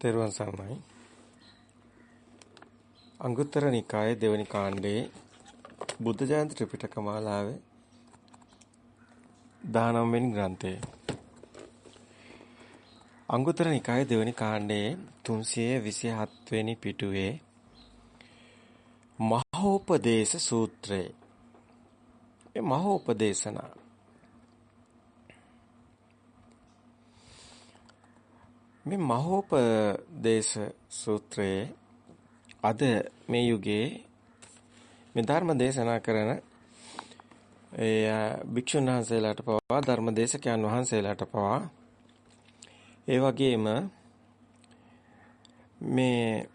තෙරුවන් සරණයි. අංගුත්තර නිකායේ දෙවනි කාණ්ඩයේ බුද්ධ ජයන්ති ත්‍රිපිටක මාලාවේ 19 වෙනි ග්‍රන්ථය. අංගුත්තර නිකායේ දෙවනි කාණ්ඩයේ 327 වෙනි පිටුවේ මහෝපදේශ සූත්‍රය. මේ මහෝපදේශනා මේ මහෝපදේශ සූත්‍රයේ අද මේ යුගයේ මේ ධර්ම දේශනා කරන ඒ භික්ෂුන් වහන්සේලාට පවා ධර්ම දේශකයන් වහන්සේලාට පවා ඒ වගේම මේ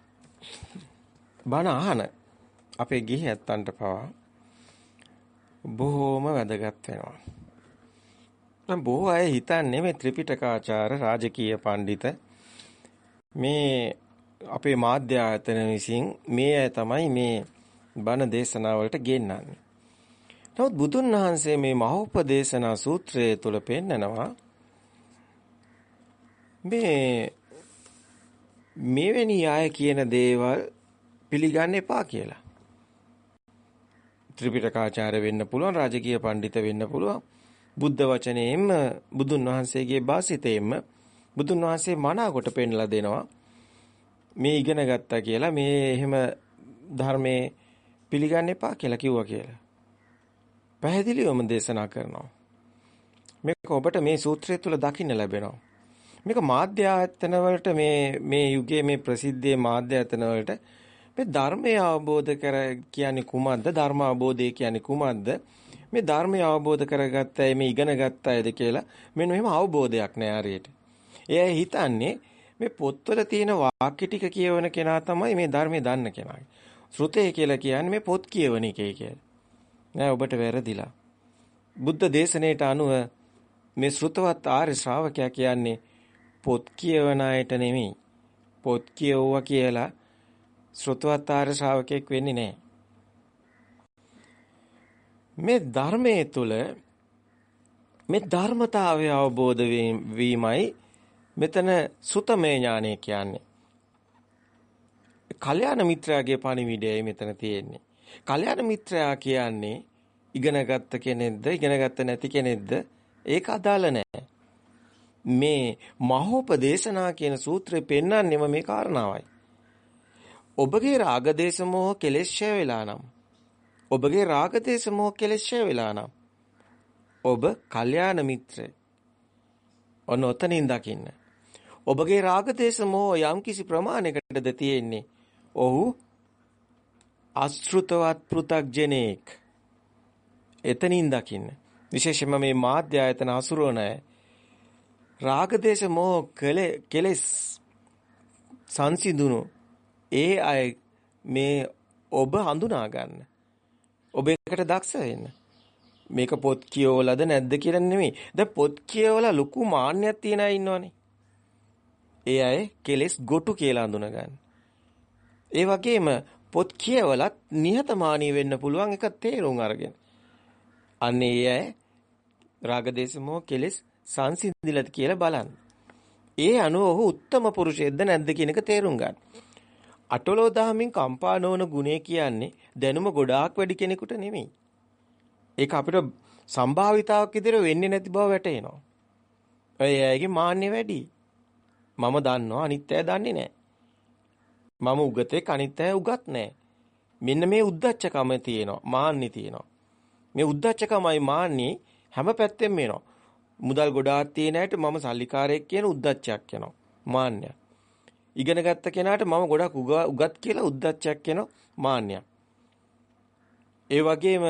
බණ අහන අපේ ගිහි ඇත්තන්ට පවා බොහෝම වැදගත් වෙනවා. දැන් බොහෝ අය හිතන්නේ මේ ත්‍රිපිටකාචාර රාජකීය පඬිත මේ අපේ මාධ්‍ය ආයතන විසින් මේ අය තමයි මේ බණ දේශනා වලට ගෙන්නන්නේ. නමුත් බුදුන් වහන්සේ මේ මහෝපදේශනා සූත්‍රය තුල පෙන්නනවා මේ මෙවැනි අය කියන දේවල් පිළිගන්න එපා කියලා. ත්‍රිපිටකාචාර්ය වෙන්න පුළුවන්, රාජකීය පඬිත වෙන්න පුළුවන්. බුද්ධ වචනයෙන්ම බුදුන් වහන්සේගේ වාසිතයෙන්ම බුදුන් වහන්සේ මනාකොට පෙන්ලා දෙනවා. මේ ඉගෙන ගත්තා කියලා මේ එහෙම ධර්මයේ පිළිගන්න එපා කියලා කිව්වා කියලා. පැහැදිලිවම දේශනා කරනවා. මේක ඔබට මේ සූත්‍රය තුල දකින්න ලැබෙනවා. මේක මාධ්‍ය ආයතන වලට මේ මේ යුගයේ මේ ප්‍රසිද්ධ මාධ්‍ය ආයතන වලට මේ ධර්මය අවබෝධ කර කියන්නේ කුමක්ද ධර්ම අවබෝධය කියන්නේ කුමක්ද මේ ධර්මය අවබෝධ කරගත්තයි මේ ඉගෙන ගත්තයිද කියලා මෙන්න මෙහෙම අවබෝධයක් නෑ හරියට. එයා හිතන්නේ මේ පොත්වල තියෙන වාක්‍ය ටික කියවන කෙනා තමයි මේ ධර්මය දන්න කෙනා. ශ්‍රුතේ කියලා කියන්නේ මේ පොත් කියවන එකේ කියලා. නෑ ඔබට වැරදිලා. බුද්ධ දේශනාවට අනුව මේ ශ්‍රුතවත් ආර්ය ශ්‍රාවකයා කියන්නේ පොත් කියවන අයට නෙමෙයි. පොත් කියවුවා කියලා ශ්‍රුතවත් ආර්ය ශ්‍රාවකෙක් වෙන්නේ නැහැ. මේ ධර්මයේ තුල මේ ධර්මතාවය අවබෝධ වීමයි මෙතන සුතමේ ඥානය කියන්නේ. කල්‍යාණ මිත්‍රයාගේ පණිවිඩයයි මෙතන තියෙන්නේ. කල්‍යාණ මිත්‍රයා කියන්නේ ඉගෙනගත්ත කෙනෙක්ද ඉගෙනගත්ත නැති කෙනෙක්ද ඒක අදාළ නැහැ. මේ මහෝපදේශනා කියන සූත්‍රය පෙන්වන්නේම මේ කාරණාවයි. ඔබගේ රාග දේශ මොහ කෙලෙස් ඡය වෙලා නම් ඔබගේ රාග දේශ මොහ කෙලෙස් ඡය වෙලා නම් ඔබ කල්යාණ මිත්‍රය. ඔන්න ඔතනින් දකින්න. ඔබගේ රාග දේශ මොහ යම්කිසි ප්‍රමාණයකටද තියෙන්නේ. ඔහු අශෘතවත් පෘ탁ජනෙක්. එතනින් දකින්න. විශේෂයෙන්ම මේ මාධ්‍ය ආයතන අසුරවන රාග දේශ මොහ කෙලෙස් සංසිඳුණු ඒ අය මේ ඔබ හඳුනා ගන්න. ඔබ එකට දක්ෂ වෙන්න. මේක පොත් කියවලද නැද්ද කියලා නෙමෙයි. දැන් පොත් කියවලා ලොකු මාන්නයක් තියන අය ඉන්නවනේ. ඒ අය කෙලෙස් ගොටු කියලා හඳුනා ගන්න. ඒ වගේම පොත් කියවලත් නිහතමානී වෙන්න පුළුවන් එක තේරුම් අරගෙන. අන්නේ ඒ අය රාගදේශමෝ කෙලෙස් සංසිඳිලද කියලා බලන්න. ඒ අනුව ඔහු උත්තම පුරුෂයෙක්ද නැද්ද කියන එක තේරුම් ගන්න. අටලෝ දහමින් කම්පා නොවන ගුණය කියන්නේ දැනුම ගොඩාක් වැඩි කෙනෙකුට නෙමෙයි. ඒක අපිට සම්භාවිතාවක් විදිහට වෙන්නේ නැති බව වැටහෙනවා. ඔය ඇයිගේ මාන්නේ වැඩි. මම දන්නවා අනිත් අය දන්නේ නැහැ. මම උගතෙක් අනිත් අය උගත් නැහැ. මෙන්න මේ උද්දච්චකම තියෙනවා. මාන්නේ තියෙනවා. මේ උද්දච්චකමයි මාන්නේ හැම පැත්තෙම එනවා. මුදල් ගොඩාක් තියෙන අයට මම සල්ලිකාරයෙක් කියන උද්දච්චයක් එනවා. මාන්නයක්. ඉගෙන ගත්ත කෙනාට මම ගොඩක් උගත් කියලා උද්දච්චයක් එනවා මාන්නයක්. ඒ වගේම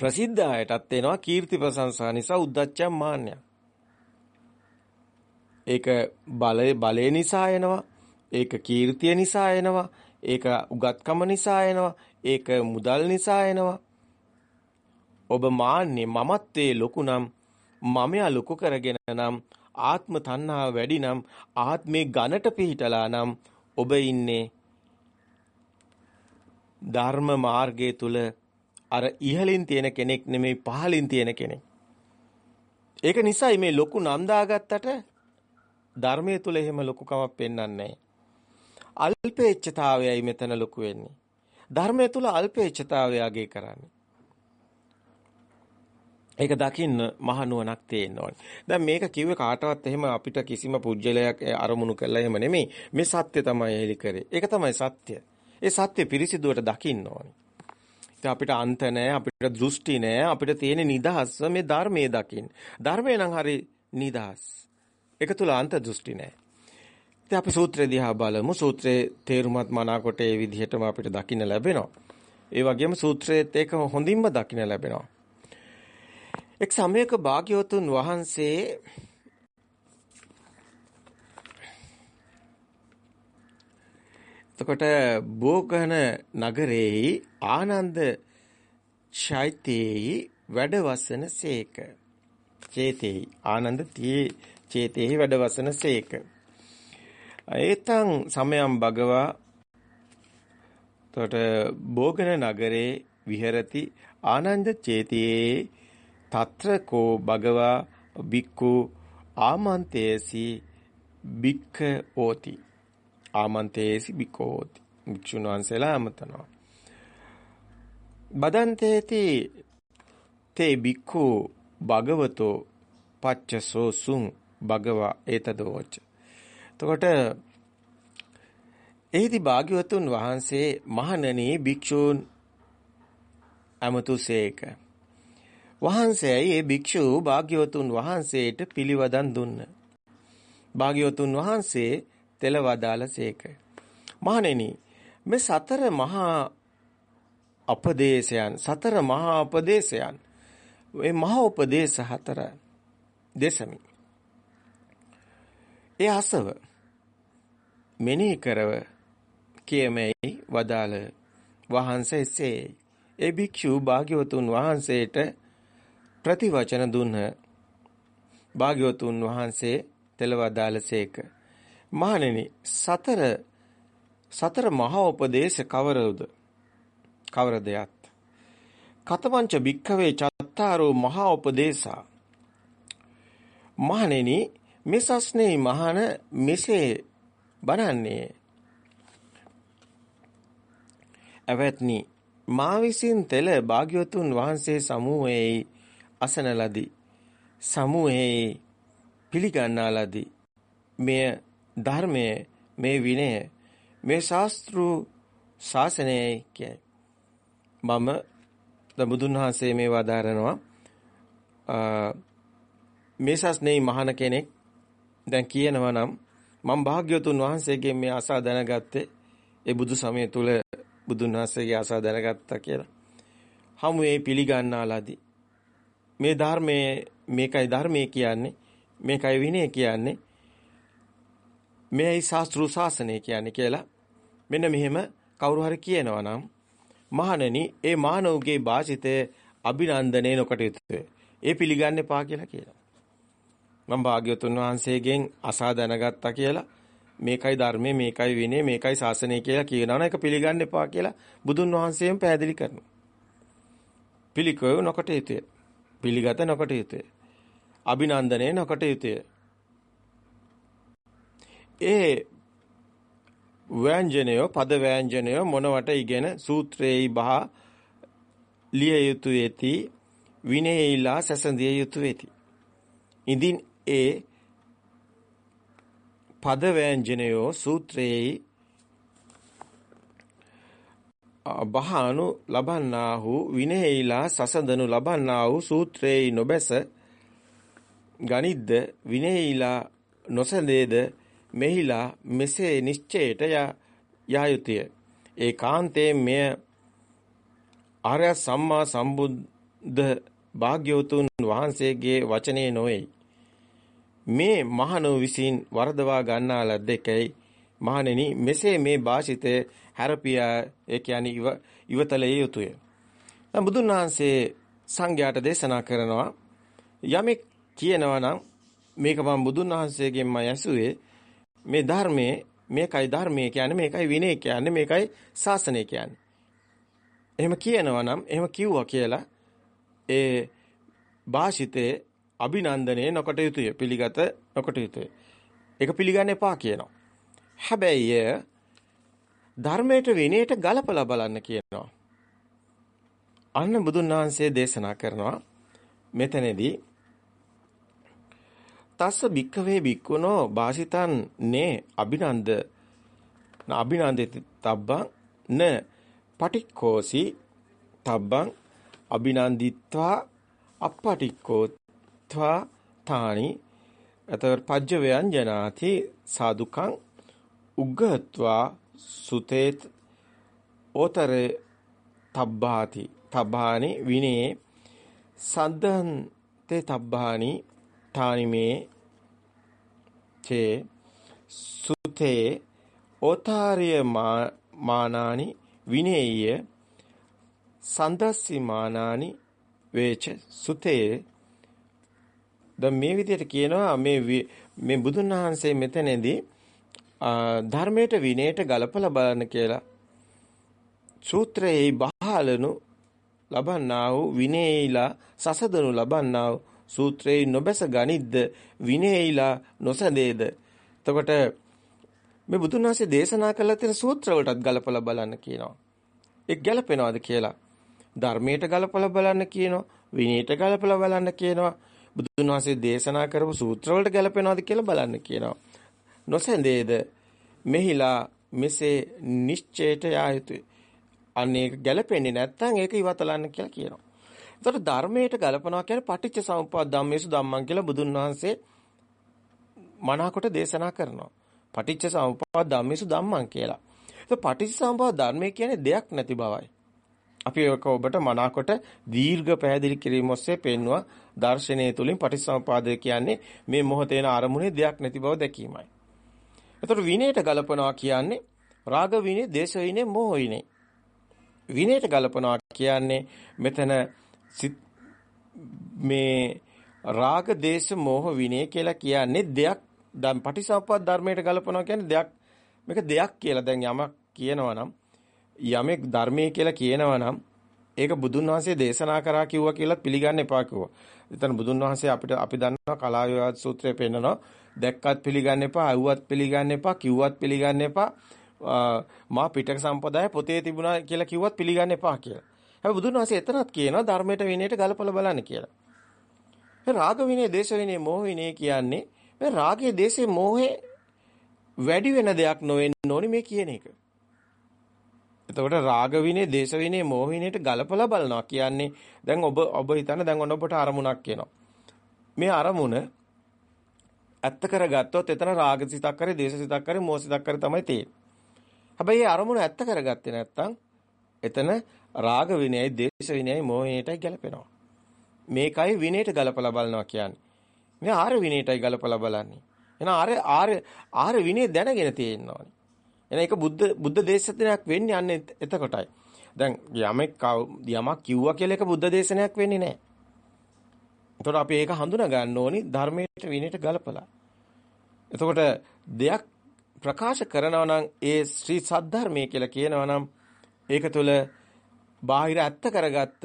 ප්‍රසිද්ධ අයටත් එනවා කීර්ති ප්‍රශංසා නිසා උද්දච්චයක් මාන්නයක්. ඒක බලය බලය නිසා එනවා. ඒක කීර්තිය නිසා එනවා. ඒක උගත්කම නිසා එනවා. ඒක මුදල් නිසා එනවා. ඔබ මාන්නේ මමත්වයේ ලොකු නම් මමයා ලොකු කරගෙන නම් ආත්ම තණ්හාව වැඩි නම් ආත්මේ ඝනට පිහිටලා නම් ඔබ ඉන්නේ ධර්ම මාර්ගයේ තුල අර ඉහලින් තියෙන කෙනෙක් නෙමෙයි පහලින් තියෙන කෙනෙක්. ඒක නිසායි මේ ලොකු නම් දාගත්තට ධර්මයේ තුල එහෙම ලොකුකමක් පෙන්වන්නේ අල්පේච්ඡතාවයයි මෙතන ලොකු වෙන්නේ. ධර්මයේ තුල අල්පේච්ඡතාවය අගය කරන්නේ. ඒක දකින්න මහනුවණක් තියෙන්න ඕනේ. දැන් මේක කිව්වේ කාටවත් එහෙම අපිට කිසිම පුජ්‍යලයක් අරමුණු කළා එහෙම නෙමෙයි. මේ සත්‍ය තමයි එලි කරේ. ඒක තමයි සත්‍ය. ඒ සත්‍ය පිරිසිදුවට දකින්න ඕනේ. ඉතින් අපිට අන්ත නැහැ, අපිට දෘෂ්ටි නැහැ, අපිට තියෙන නිදහස මේ ධර්මයේ දකින්න. ධර්මය නම් හරි නිදහස්. ඒක තුල අන්ත දෘෂ්ටි නැහැ. ඉතින් අපි සූත්‍රය දිහා බලමු. සූත්‍රයේ තේරුමත් මනාකොට ඒ විදිහටම අපිට දකින්න ලැබෙනවා. ඒ වගේම සූත්‍රයේත් ඒක හොඳින්ම දකින්න ලැබෙනවා. එක් සමයක භාග්‍යවතුන් වහන්සේ එතකොට බෝගහන නගරේහි ආනන්ද චෛත්‍යයේ වැඩවසන සේක. චේතේහි ආනන්ද තී චේතේහි වැඩවසන සේක. ඒතං සමයම් භගවා එතකොට බෝගන නගරේ විහෙරති ආනන්ද චේතියේ తත්‍ර කෝ භගවා බික්කු ආමන්තේසි බික්ඛ ඕති ආමන්තේසි බිකෝති භික්ෂුන් වහන්සේලා අමතනවා බදන්තේති තේ බික්ඛු භගවතෝ පච්චසෝ සුං භගවා ඒතදෝච එතකොට එහිදී භාග්‍යවතුන් වහන්සේ මහණෙනි භික්ෂූන් අමතුසේක වහන්සේයි ඒ භික්ෂු භාග්‍යවතුන් වහන්සේට පිළිවදන් දුන්න. භාග්‍යවතුන් වහන්සේ තෙලවදාලසේක. මහණෙනි මේ සතර මහා අපදේශයන් සතර මහා උපදේශයන් මේ මහා උපදේශ හතර දේශමි. ඒ අසව මෙනෙහි කරව කියමයි වදාළ වහන්සේසේ ඒ භික්ෂු භාග්‍යවතුන් වහන්සේට ප්‍රතිවචන දුන්හ. භාග්‍යවතුන් වහන්සේ තෙලවදාළසේක. මහණෙනි සතර සතර මහා උපදේශ කවරද කවර දෙයක් කතවංච භික්ඛවේ චත්තාරෝ මහා උපදේශා මහණෙනි මේ සස්නේ මහාන මෙසේ බණන්නේ අවත්නි මා විසින් තෙල භාග්‍යවතුන් වහන්සේ සමූහයේ අසන ලදී සමූහයේ පිළිගන්නා ලදී මෙය ධර්මයේ මේ විනය මේ ශාස්ත්‍රු ශාසනයයි කියයි. මම බුදුන් වහන්සේ මේ වදාරනවා මේ ශාස්ත්‍රයේ මහාන කෙනෙක් දැන් කියනවා නම් මම භාග්‍යවතුන් වහන්සේගෙන් මේ අසා දැනගත්තේ ඒ බුදු සමය තුල බුදුන් වහන්සේගේ අසා දැනගත්තා කියලා. හමුවේ පිළිගන්නාලාදී මේ ධර්මයේ මේකයි ධර්මයේ කියන්නේ මේකයි විනය කියන්නේ මේයි ශාස්ත්‍රු ශාසනය කියන්නේ කියලා මෙන්න මෙහෙම කවුරු හරි කියනවා නම් මහණෙනි ඒ මානවගේ වාසිතය අභිනන්දනේ නොකටයුතුය. ඒ පිළිගන්න එපා කියලා කියනවා. මම භාග්‍යවතුන් වහන්සේගෙන් අසා දැනගත්තා කියලා මේකයි ධර්මයේ මේකයි විනය මේකයි ශාසනය කියලා කියනවනේ ඒක පිළිගන්න එපා කියලා බුදුන් වහන්සේම පැහැදිලි කරනවා. පිළිකව නොකටයුතුය. පිළිගත නොකටයුතුය. අභිනන්දනේ නොකටයුතුය. ඒ ව්‍යංජනය පද ව්‍යංජනය මොනවට ඉගෙන සූත්‍රයේයි බහ ලිය යුතු වෙති විනයයිලා සැසඳිය යුතු වෙති. ඉදින් ඒ පද ව්‍යංජනයෝ සූත්‍රයේයි බහානු ලබන්නාහු විනයයිලා සසඳනු ලබන්නාහු සූත්‍රයේයි නොබැස ගනිද්ද විනයයිලා නොසඳේද මෙහිලා මෙසේ නිශ්චයට යා යුතුය. ඒකාන්තයෙන් මෙය ආර්ය සම්මා සම්බුද්ධ භාග්‍යවතුන් වහන්සේගේ වචනේ නොවේ. මේ මහණෝ විසින් වරදවා ගන්නා ලද්දකයි මහණෙනි මෙසේ මේ භාෂිතය හැරපියා ඒ කියන්නේ ඉව ඉවතලේ යුතුය. දැන් බුදුන් වහන්සේ සංඝයාට දේශනා කරනවා යමෙක් කියනවා නම් මේක මම බුදුන් වහන්සේගෙන්ම ඇසුවේ මේ ධර්මයේ මේකයි ධර්මයේ කියන්නේ මේකයි විනය කියන්නේ මේකයි ශාසනය කියන්නේ. එහෙම කියනවා නම් එහෙම කිව්වා කියලා ඒ භාෂිතේ අභිනන්දනයේ නොකට යුතුය පිළිගත නොකට යුතුය. ඒක පිළිගන්න එපා කියනවා. හැබැයි ධර්මයට විනයට ගලපලා බලන්න කියනවා. අන්න බුදුන් වහන්සේ දේශනා කරනවා මෙතනදී තස්ස භික්කවේ භික්කුණෝ වාසිතන් නේ අභිනන්ද අභිනන්දති තබ්බං න පටික්කෝසි තබ්බං අභිනන්දිත්වා අපපටික්කෝත්වා තානි එතකොට පජ්ජ ව්‍යංජනාති සාදුකං උග්ගත්වා සුතේත් ඕතරේ තබ්බාති. තබ්බානි විනේ සද්දන් තේ තබ්බානි තානිමේ චේ සුතේ ඕතාරිය මානානි විනේය සන්දස්සි මානානි වේච. සුතේ දැන් මේ විදිහට කියනවා මේ මේ බුදුන් වහන්සේ මෙතනදී ධර්මයට විනයට ගලපලා බලන්න කියලා. සූත්‍රයේ බහලනු ලබන්නා වූ විනේයිලා සසදනු ලබන්නා වූ සූත්‍රයේ නොබැස ගනිද්ද විනේයිලා නොසඳේද? එතකොට මේ බුදුන් වහන්සේ දේශනා කළ තියෙන සූත්‍ර වලටත් ගලපලා බලන්න කියනවා. ඒක ගැලපෙනවද කියලා. ධර්මයට ගලපලා බලන්න කියනවා විනයට ගලපලා බලන්න කියනවා. බුදුන් වහන්සේ දේශනා කරපු සූත්‍ර වලට ගැලපෙනවද කියලා බලන්න කියනවා. නොසැඳේද මෙහිලා මෙසේ නිශ්චයට යා යුතුය. අනේක ගැලපෙන්නේ නැත්නම් ඒක ඉවතලන්න කියලා කියනවා. එතකොට ධර්මයට ගලපනවා කියන්නේ පටිච්ච සමුප්පාද ධම්මේසු ධම්මං කියලා බුදුන් වහන්සේ මනාකොට දේශනා කරනවා. පටිච්ච සමුප්පාද ධම්මේසු ධම්මං කියලා. ඒක පටිච්ච සමුප්පාද ධර්මය කියන්නේ දෙයක් නැති බවයි. අපි ඒක ඔබට මනාකොට දීර්ඝ පැහැදිලි කිරීම ඔස්සේ පෙන්වුවා දර්ශනය තුලින් පටිච්චසමුපාදය කියන්නේ මේ මොහොතේන අරමුණේ දෙයක් නැති බව දැකීමයි. එතකොට විනයට ගලපනවා කියන්නේ රාග විනය, දේශ විනය, මෝහ විනය. විනයට ගලපනවා කියන්නේ මෙතන මේ රාග, දේශ, මෝහ විනය කියලා කියන්නේ දෙයක් දැන් පටිච්චසමුපාද ධර්මයට ගලපනවා කියන්නේ දෙයක් මේක දෙයක් කියලා දැන් යමක් කියනවා නම් යමෙක් ධර්මයේ කියලා කියනවා නම් ඒක බුදුන් වහන්සේ දේශනා කරා කිව්වා කියලා පිළිගන්න එපා කිව්වා. එතන බුදුන් වහන්සේ අපිට අපි දන්නවා කලාවිවාද සූත්‍රය පෙන්නනවා. දැක්කත් පිළිගන්න එපා, අහුවත් පිළිගන්න එපා, කිව්වත් පිළිගන්න එපා. මා පිටක සම්පදාය පොතේ තිබුණා කියලා කිව්වත් පිළිගන්න එපා කියලා. හැබැයි බුදුන් වහන්සේ එතනත් කියනවා ධර්මයට විනයට ගලපලා බලන්න කියලා. මේ රාග විනය, දේශ විනය, මෝහ විනය කියන්නේ මේ රාගයේ, දේශයේ, මෝහේ වැඩි වෙන දෙයක් නොවෙන්න ඕනි මේ කියන එක. එතකොට රාග විනේ, දේශ විනේ, මෝහ විනේට ගලපලා බලනවා කියන්නේ දැන් ඔබ ඔබ හිතන්න දැන් ඔබට අරමුණක් එනවා. මේ අරමුණ ඇත්ත කරගත්තොත් එතන රාග සිතක් කරේ, දේශ සිතක් කරේ, මෝහ සිතක් කරේ තමයි තියෙන්නේ. හැබැයි මේ අරමුණ ඇත්ත කරගත්තේ නැත්නම් එතන රාග විනයයි, දේශ විනයයි, මෝහයටයි ගැලපෙනවා. මේකයි විනයට ගලපලා බලනවා කියන්නේ. මේ ආර විනයටයි ගලපලා බලන්නේ. එහෙනම් ආර ආර ආර විනය දැනගෙන තියෙනවා. එහෙනම් ඒක බුද්ධ බුද්ධ දේශනයක් වෙන්නේ අන්න එතකොටයි. දැන් යමෙක් යමක් කිව්වා කියලා ඒක බුද්ධ දේශනයක් වෙන්නේ නැහැ. එතකොට අපි ඒක හඳුනා ගන්න ඕනි ධර්මයට විනයට ගලපලා. එතකොට දෙයක් ප්‍රකාශ කරනවා නම් ඒ ශ්‍රී සද්ධර්මයේ කියලා කියනවා නම් ඒක තුළ බාහිර ඇත්ත කරගත්ත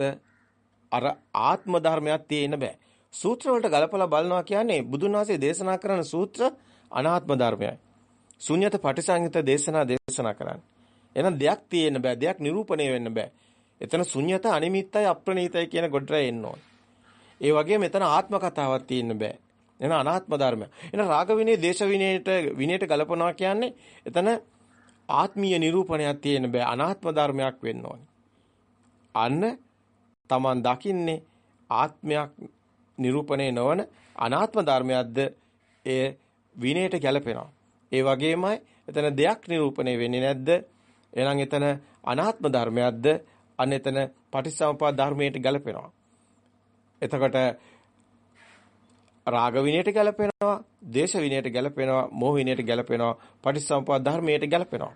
අර ආත්ම ධර්මයක් තියෙන්න බෑ. සූත්‍ර වලට ගලපලා බලනවා කියන්නේ බුදුන් වහන්සේ දේශනා කරන සූත්‍ර අනාත්ම ධර්මයයි. ශුන්්‍යත පටිසංයුත දේශනා දේශනා කරන්නේ. එහෙනම් දෙයක් තියෙන්න බෑ. දෙයක් නිරූපණය වෙන්න බෑ. එතන ශුන්්‍යත අනිමිත්තයි අප්‍රණීතයි කියන ගොඩරේ එන්න ඕන. ඒ වගේම මෙතන ආත්ම කතාවක් තියෙන්න බෑ. එහෙනම් අනාත්ම ධර්මය. එහෙනම් රාග විනය, දේශ විනයට විනයට ගලපනවා කියන්නේ එතන ආත්මීය නිරූපණයක් තියෙන්න බෑ. අනාත්ම ධර්මයක් වෙන්න ඕනේ. අන්න Taman දකින්නේ ආත්මයක් නිරූපණය නොවන අනාත්ම ධර්මයක්ද ඒ විනයට ගැලපෙනවා. ඒ වගේමයි එතන දෙයක් නිරූපණය වෙන්නේ නැද්ද? එහෙනම් එතන අනාත්ම ධර්මයක්ද? අන්න එතන පටිච්චසමුප්පාද ධර්මයට ගැලපෙනවා. එතකොට රාග විනයට ගැලපෙනවා, දේශ විනයට ගැලපෙනවා, මෝහ විනයට ගැලපෙනවා, පටිච්චසමුප්පාද ධර්මයට ගැලපෙනවා.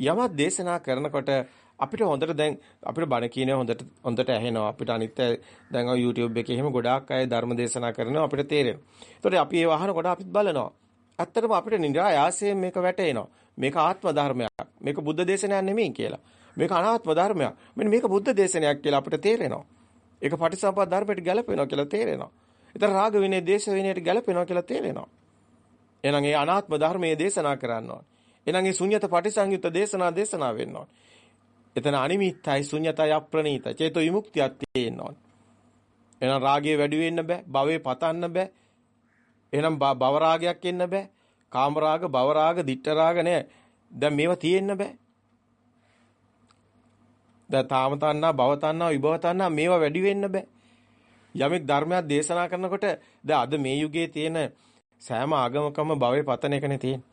යමක් දේශනා කරනකොට අපිට හොඳට දැන් අපිට බණ කියන්නේ හොඳට හොඳට ඇහෙනවා අපිට අනිත් දැන් ඔය YouTube එකේ එහෙම ගොඩාක් අය ධර්ම දේශනා කරනවා අපිට තේරෙනවා. ඒතකොට අපි ඒව අහනකොට අපිත් බලනවා. ඇත්තටම අපිට නිරායාසයෙන් මේක වැටේනවා. මේක ආත්ම ධර්මයක්. මේක බුද්ධ දේශනයක් නෙමෙයි කියලා. මේක අනාත්ම ධර්මයක්. මෙන්න මේක බුද්ධ දේශනයක් කියලා අපිට තේරෙනවා. ඒක පටිසම්පාද ධර්මයට ගැලපෙනවා කියලා තේරෙනවා. ඒතර රාග විනය, දේශ විනයට ගැලපෙනවා කියලා තේරෙනවා. එහෙනම් ඒ අනාත්ම ධර්මයේ දේශනා කරන්න ඕන. එහෙනම් ඒ ශුන්්‍යත පටිසංයුත් දේශනා දේශනා වෙන්න ඕන. එතන අනිමිත්තයි ශුන්්‍යතයි අප්‍රණීත චේතෝ විමුක්තියක් තියෙන්න ඕන. එහෙනම් රාගය වැඩි වෙන්න බෑ, භවේ පතන්න බෑ. එහෙනම් භව රාගයක් එන්න බෑ. කාම රාග, භව රාග, ditth රාග නෑ. දැන් මේවා තියෙන්න බෑ. දැන් තාම තණ්හා, භව තණ්හා, විභව තණ්හා මේවා වැඩි වෙන්න බෑ. යමෙක් ධර්මයක් දේශනා කරනකොට දැන් අද මේ යුගයේ තියෙන සෑම ආගමකම භවයේ පතන එකනේ තියෙන්නේ.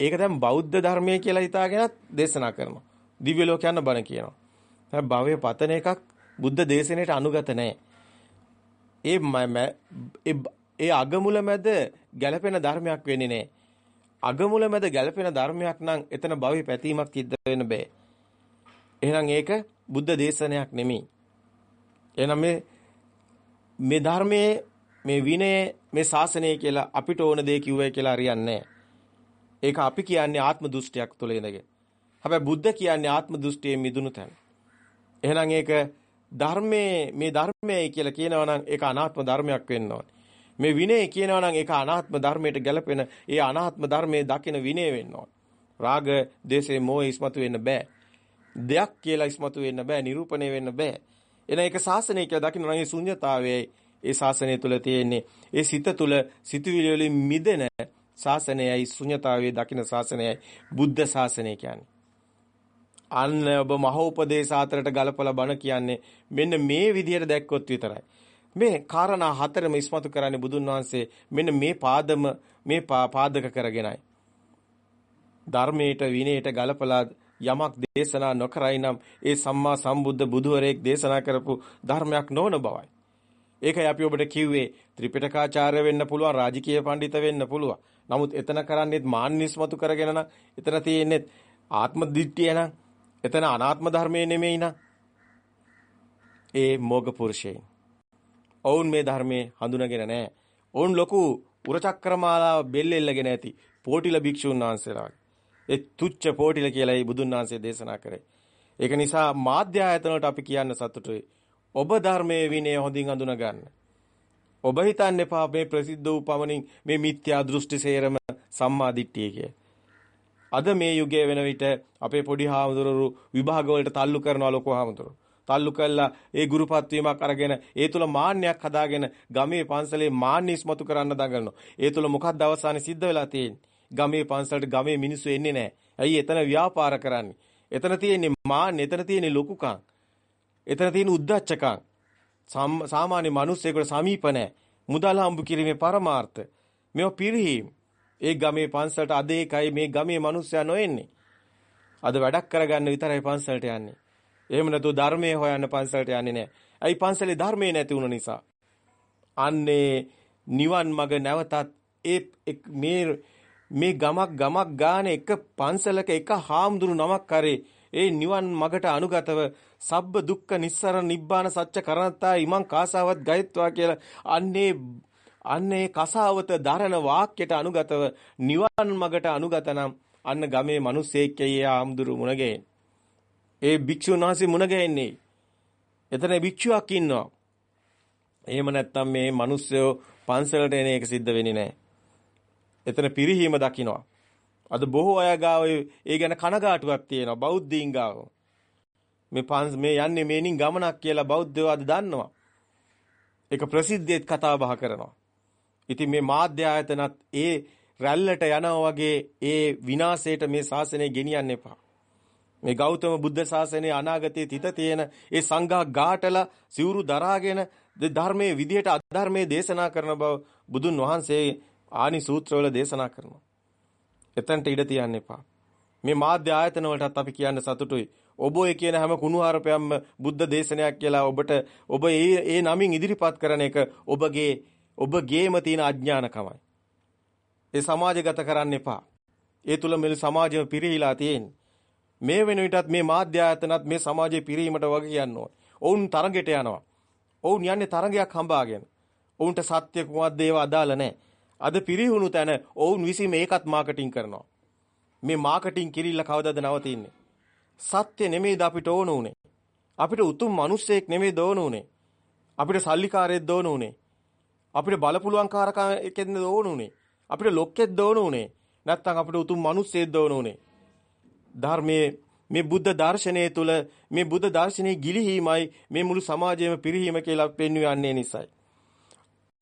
ඒක දැන් බෞද්ධ ධර්මයේ කියලා හිතාගෙනත් දේශනා කරනවා. දිව්‍ය ලෝක යන බණ කියනවා. දැන් භවයේ පතන එකක් බුද්ධ දේශනාවට අනුගත නැහැ. ඒ ඒ අගමුල මැද ගැළපෙන ධර්මයක් වෙන්නේ නැහැ. අගමුල මැද ගැළපෙන ධර්මයක් නම් එතන භවයේ පැතීමක් සිද්ධ වෙන්න බෑ. එහෙනම් ඒක බුද්ධ දේශනයක් නෙමෙයි. එහෙනම් මේ මේ ධර්මයේ මේ විනය මේ ශාසනය කියලා අපිට ඕන දේ කිව්වයි කියලා හරියන්නේ ඒක අපි කියන්නේ ආත්ම දෘෂ්ටියක් තුළ ඉඳගෙන. හැබැයි බුද්ධ කියන්නේ ආත්ම දෘෂ්ටියෙන් මිදුණු තැන. එහෙනම් ඒක ධර්මයේ මේ ධර්මයයි කියලා කියනවා නම් ඒක අනාත්ම ධර්මයක් වෙන්න ඕනේ. මේ විනය කියනවා නම් ඒක අනාත්ම ධර්මයට ගැලපෙන ඒ අනාත්ම ධර්මයේ දකින විනය වෙන්න ඕනේ. රාග, දේශේ, මෝහ ඉස්මතු වෙන්න බෑ. දෙයක් කියලා ඉස්මතු වෙන්න බෑ, නිරූපණය වෙන්න බෑ. එන ඒක ශාසනය කියලා දකින්න නම් ඒ ශුන්්‍යතාවයයි ඒ ශාසනය තුල තියෙන්නේ. ඒ සිත තුල සිතුවිලි වලින් මිදෙන ශාසනයයි ශුන්්‍යතාවයේ දකින්න ශාසනයයි බුද්ධ ශාසනය කියන්නේ. අන්න ඔබ මහෝපදේශ අතරට ගලපලා බණ කියන්නේ මෙන්න මේ විදිහට දැක්කොත් විතරයි. මේ කාරණා හතරම ඉස්මතු කරන්නේ බුදුන් වහන්සේ මෙන්න මේ පාදම මේ පාදක කරගෙනයි. ධර්මයට විනයට ගලපලා යමක් දේශනා නොකරයි නම් ඒ සම්මා සම්බුද්ධ බුදුවරයෙක් දේශනා කරපු ධර්මයක් නොවන බවයි. ඒකයි අපි ඔබට කිව්වේ ත්‍රිපිටකාචාර්ය වෙන්න පුළුවන් රාජකීය පඬිත වෙන්න පුළුවන්. නමුත් එතන කරන්නේත් මාන්නිස්මතු කරගෙන නම් එතන තියෙන්නේ ආත්ම දිට්ඨිය නම් එතන අනාත්ම ධර්මයේ නෙමෙයි නම් ඒ මොග පුරුෂයන්. ඔවුන් මේ ධර්මයේ හඳුනගෙන නැහැ. ඔවුන් ලොකු උරචක්‍රමාලා බෙල්ලෙල්ලගෙන ඇති පෝටිල භික්ෂුන් වහන්සේලා. ඒ තුච්ච පෝටිල කියලායි බුදුන් වහන්සේ දේශනා කරේ. ඒක නිසා මාධ්‍ය ආයතන වලට අපි කියන්න සතුටුයි. ඔබ ධර්මයේ විනය හොඳින් අඳුන ගන්න. ඔබ හිතන්න එපා මේ ප්‍රසිද්ධ වූ පමණින් මේ මිත්‍යා දෘෂ්ටි සේරම සම්මා දිට්ඨිය කිය. අද මේ යුගයේ වෙන විට අපේ පොඩි හාමුදුරුවෝ විභාග වලට තල්ලු කරනවා ලොකු හාමුදුරුවෝ. තල්ලු කළා ඒ ගුරුපත් වීමක් අරගෙන ඒ තුල මාන්නයක් හදාගෙන ගමේ පන්සලේ මාන්න ඉස්මතු කරන්න දඟලනවා. ඒ තුල මොකක්ද අවසානයේ සිද්ධ වෙලා තියෙන්නේ? ගමේ පන්සලට ගමේ මිනිස්සු එන්නේ නැහැ. ඇයි එතන ව්‍යාපාර කරන්නේ? එතන තියෙන්නේ මාන්න, එතන තියෙන්නේ ලොකුකම්. එතන තියෙන උද්දච්චකම්. සාමාන්‍ය මිනිස්සෙකුට සමීප නැහැ. මුදල් හම්බ කිරීමේ පරමාර්ථ. මේව පිරිහීම. ඒ ගමේ පන්සලට අද ඒකයි මේ ගමේ මිනිස්සයා නොඑන්නේ. අද වැඩක් කරගන්න විතරයි පන්සලට යන්නේ. එහෙම නැතුව ධර්මයේ හොයන්න පන්සලට යන්නේ නැහැ. ඇයි පන්සලේ ධර්මයේ නැති වුණ නිසා. අන්නේ නිවන් මඟ නැවතත් ඒ මේ මේ ගමක් ගමක් ගාන එක පන්සලක එක හාමුදුරු නමක් කරේ ඒ නිවන් මගට අනුගතව සබ්බ දුක්ඛ නිස්සරණ නිබ්බාන සත්‍ය කරණතා ඉමං කාසාවත් ගයත්වා කියලා අන්නේ අන්නේ කසාවත දරන වාක්‍යයට අනුගතව නිවන් මගට අනුගතනම් අන්න ගමේ මිනිස්සෙක් යයි ආම්දුරු මුණගෙන් ඒ භික්ෂුන් වහන්සේ මුණ ගැහෙන්නේ. එතන භික්ෂුවක් ඉන්නවා. එහෙම නැත්නම් මේ මිනිස්සු පන්සලට එන එක සිද්ධ වෙන්නේ නැහැ. එතන පිරිහීම දකින්නවා. අද බොහෝ අය ගාව ඒ ගැන කනගාටුවක් තියෙනවා බෞද්ධයින් ගාව. මේ පන්ස් මේ යන්නේ මේනින් ගමනක් කියලා බෞද්ධයෝ අද දන්නවා. ඒක ප්‍රසිද්ධියත් කතා බහ කරනවා. ඉතින් මේ මාධ්‍ය ආයතනත් ඒ රැල්ලට යනවා වගේ ඒ විනාශයට මේ ශාසනය ගෙනියන්න එපා. මේ ගෞතම බුද්ධ ශාසනයේ අනාගතයේ තිත තියෙන ඒ සංඝා ගාටලා සිවුරු දරාගෙන ධර්මයේ විදියට අධර්මයේ දේශනා කරන බව බුදුන් වහන්සේ ආනි සූත්‍රවල දේශනා කරනවා. එතනට ඉඩ තියන්න එපා. මේ මාධ්‍ය ආයතන වලටත් අපි කියන්න සතුටුයි. ඔබ ඔය කියන හැම කුණුහරුපයක්ම බුද්ධ දේශනයක් කියලා ඔබට ඔබ ඒ ඒ නමින් ඉදිරිපත් කරන එක ඔබගේ ඔබගේම තියෙන අඥානකමයි. ඒ සමාජගත කරන්න එපා. ඒ තුල මෙල සමාජය පිරිහිලා තියෙන්නේ. මේ වෙන විටත් මේ මාධ්‍ය ආයතනත් මේ සමාජයේ පිරීමට වගේ යන්න ඕනේ. ඔවුන් තරඟයට යනවා. ඔවුන් යන්නේ තරඟයක් හඹාගෙන. ඔවුන්ට සත්‍ය කුමක්ද ඒව අදාළ නැහැ. අද පිරිහුණු තැන ඔවුන් විසින් මේකත් මාකටිං කරනවා. මේ මාකටිං කිරිල්ල කවදද නවතින්නේ? සත්‍ය නෙමෙයිද අපිට ඕන උනේ? අපිට උතුම් මිනිස්සෙක් නෙමෙයි දෝන උනේ. අපිට සල්ලිකාරයෙක් දෝන උනේ. අපිට බලපුලුවන්කාරකෙක්ද ඕන උනේ. අපිට ලොක්කෙක් දෝන උනේ. නැත්තම් අපිට උතුම් මිනිස්සෙක් දෝන උනේ. ධර්මයේ මේ බුද්ධ දර්ශනය තුල මේ බුද්ධ දර්ශනයේ ගිලිහීමයි මේ මුළු සමාජයේම පිරිහීම කියලා පෙන්වන්නේ නිසයි.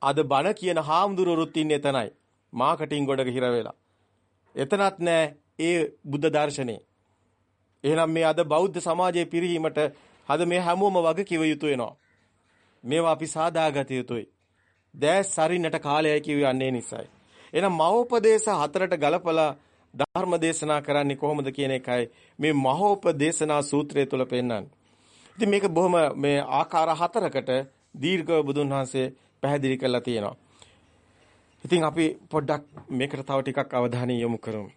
අද බණ කියන හාමුදුරුවොත් ඉන්නේ එතනයි. මාකටිං ගොඩක හිර වෙලා. එතනත් නෑ ඒ බුද්ධ දර්ශනේ. එහෙනම් මේ අද බෞද්ධ සමාජයේ පිරිහීමට අද මේ හැමෝම වග කිව යුතු වෙනවා. මේවා අපි සාදාගත යුතුයි. දැස් සරින්නට කාලයයි කියවන්නේ නිසායි. එහෙනම් මහෝපදේශ හතරට ගලපලා ධර්ම දේශනා කරන්නේ කොහොමද කියන එකයි මේ මහෝපදේශනා සූත්‍රය තුල පෙන්වන්නේ. ඉතින් මේක බොහොම මේ ආකාර හතරකට දීර්ඝව බුදුන් වහන්සේ පැහැදිලි කරලා තියෙනවා. ඉතින් අපි පොඩ්ඩක් මේකට තව ටිකක් අවධානය යොමු කරමු.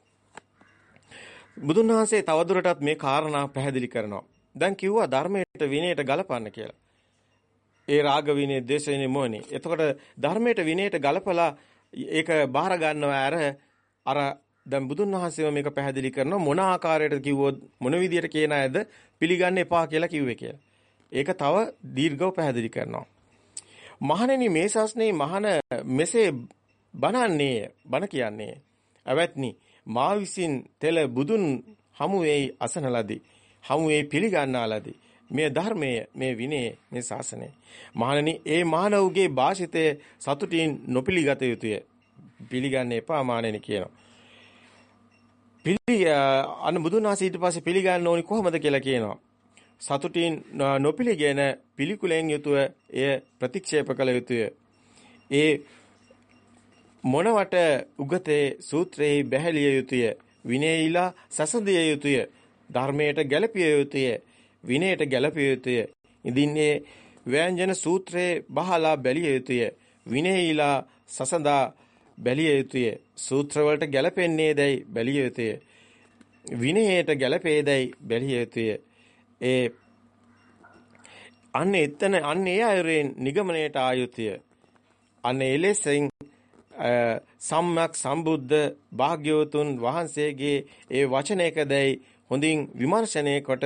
බුදුන් වහන්සේ තවදුරටත් මේ කාරණා පැහැදිලි කරනවා. දැන් කිව්වා ධර්මයට විනයට ගලපන්න කියලා. ඒ රාග විනය, දේශ විනය මොනේ. එතකොට ධර්මයට විනයට ගලපලා ඒක බාර ගන්නවා අර අර දැන් බුදුන් වහන්සේම මේක පැහැදිලි කරනවා මොන ආකාරයකට කිව්වොත් මොන විදියට කියන අයද පිළිගන්න එපා කියලා කිව්වේ කියලා. ඒක තව දීර්ඝව පැහැදිලි කරනවා. මහණෙනි මේ ශාස්ත්‍රයේ මහණ මෙසේ බණන්නේ බණ කියන්නේ. අවත්නි මා විසින් තෙල බුදුන් හමුවේ අසන ලදී. හමුවේ පිළිගන්නා ලදී. මේ ධර්මයේ මේ විනය මේ ශාසනය. මහණනි ඒ මානවගේ වාසිතේ සතුටින් නොපිළිගත යුතුය. පිළිගන්න එපා මාණෙනි කියනවා. පිළි අන්න බුදුන් වහන්සේ ඊට පස්සේ පිළිගන්න ඕනි කොහොමද කියලා කියනවා. සතුටින් නොපිළිගෙන පිළිකුලෙන් යුතුව එය ප්‍රතික්ෂේප කළ යුතුය. ඒ මොනවට උගතේ සූත්‍රයේ බැහැලිය යුතුය. විනයයිලා සසදිය යුතුය. ධර්මයට ගැළපිය යුතුය. විනයට ගැළපිය යුතුය. ඉදින්නේ ව්‍යංජන සූත්‍රයේ බහලා බැලිය යුතුය. විනයයිලා සසඳා බැලිය යුතුය. සූත්‍ර වලට ගැලපෙන්නේ දැයි බැලිය යුතුය. විනයයට ගැලපේදැයි බැලිය යුතුය. ඒ අන්න එතන අන්න ඒ අයුරෙන් නිගමනයට ආයුතුය. අන්න එලෙසින් සම්මක් සම්බුද්ධ භාග්‍යවතුන් වහන්සේගේ ඒ වචනයක දැයි හොඳින් විමර්ශනය කොට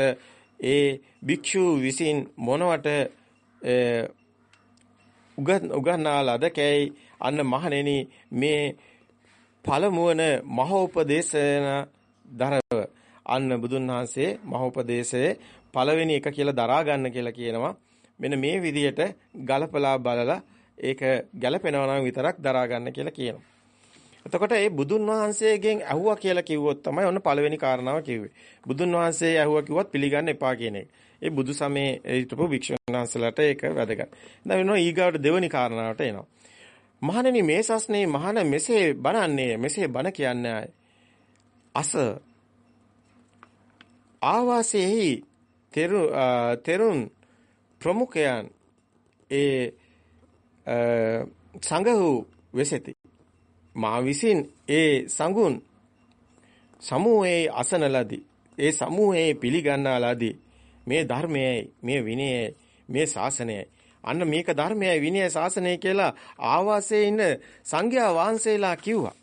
ඒ භික්ෂු විසින් මොනවට උගන්නා ලදකැයි අන්න මහණෙනි මේ පළමුවන මහෝපදේශන දරව අන්න බුදුන් වහන්සේ මහෝපදේශයේ පළවෙනි එක කියලා දරා ගන්න කියලා කියනවා මෙන්න මේ විදිහට ගලපලා බලලා ඒක ගැලපෙනවා නම් විතරක් දරා ගන්න කියලා කියනවා එතකොට මේ බුදුන් වහන්සේගෙන් ඇහුවා කියලා කිව්වොත් තමයි ඔන්න පළවෙනි කාරණාව කිව්වේ. බුදුන් වහන්සේ ඇහුවා කිව්වත් පිළිගන්න එපා කියන එක. ඒ බුදු සමයේ හිටපු භික්ෂුන් වහන්සේලාට ඒක වැදගත්. දැන් වෙනවා ඊගාවට දෙවෙනි කාරණාවට එනවා. මහණෙනි මේ සස්නේ මහණ මෙසේ බණන්නේ මෙසේ බණ කියන්නේ අස ආවාසෙහි තෙරුන් ප්‍රමුඛයන් ඒ සංඝහු වෙසෙති මා විසින් ඒ සංගුන් සමූහයේ අසන ලදී. ඒ සමූහයේ පිළිගන්නා ලදී. මේ ධර්මයයි මේ විනයයි මේ ශාසනයයි අන්න මේක ධර්මයයි විනය ශාසනය කියලා ආවාසයේ ඉන්න සංඝයා වහන්සේලා කිව්වා.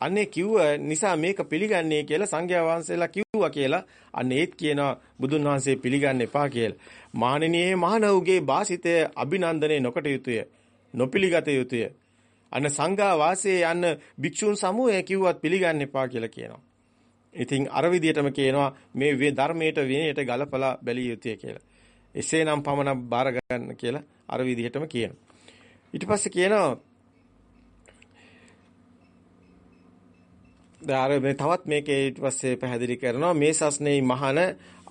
අන්නේ කිව්ව නිසා මේක පිළිගන්නේ කියලා සංඝයා වහන්සේලා කිව්වා කියලා අන්න ඒත් කියනවා බුදුන් වහන්සේ පිළිගන්න එපා කියලා. මානනීය මහණවුගේ වාසිතය අභිනන්දනේ නොකට යුතුය. නොපිළිගත යුතුය. අන්න සංඝා වාසයේ යන්න භික්ෂුන් සමූහය කිව්වත් පිළිගන්න එපා කියලා කියනවා. ඉතින් අර විදිහටම කියනවා මේ ධර්මයට විනයට ගලපලා බැලිය යුතුය කියලා. එසේනම් පමණක් බාර ගන්න කියලා අර විදිහටම කියනවා. ඊට පස්සේ කියනවා දාර මේ තවත් මේකේ ඊට පස්සේ පැහැදිලි කරනවා මේ සස්නේ මහාන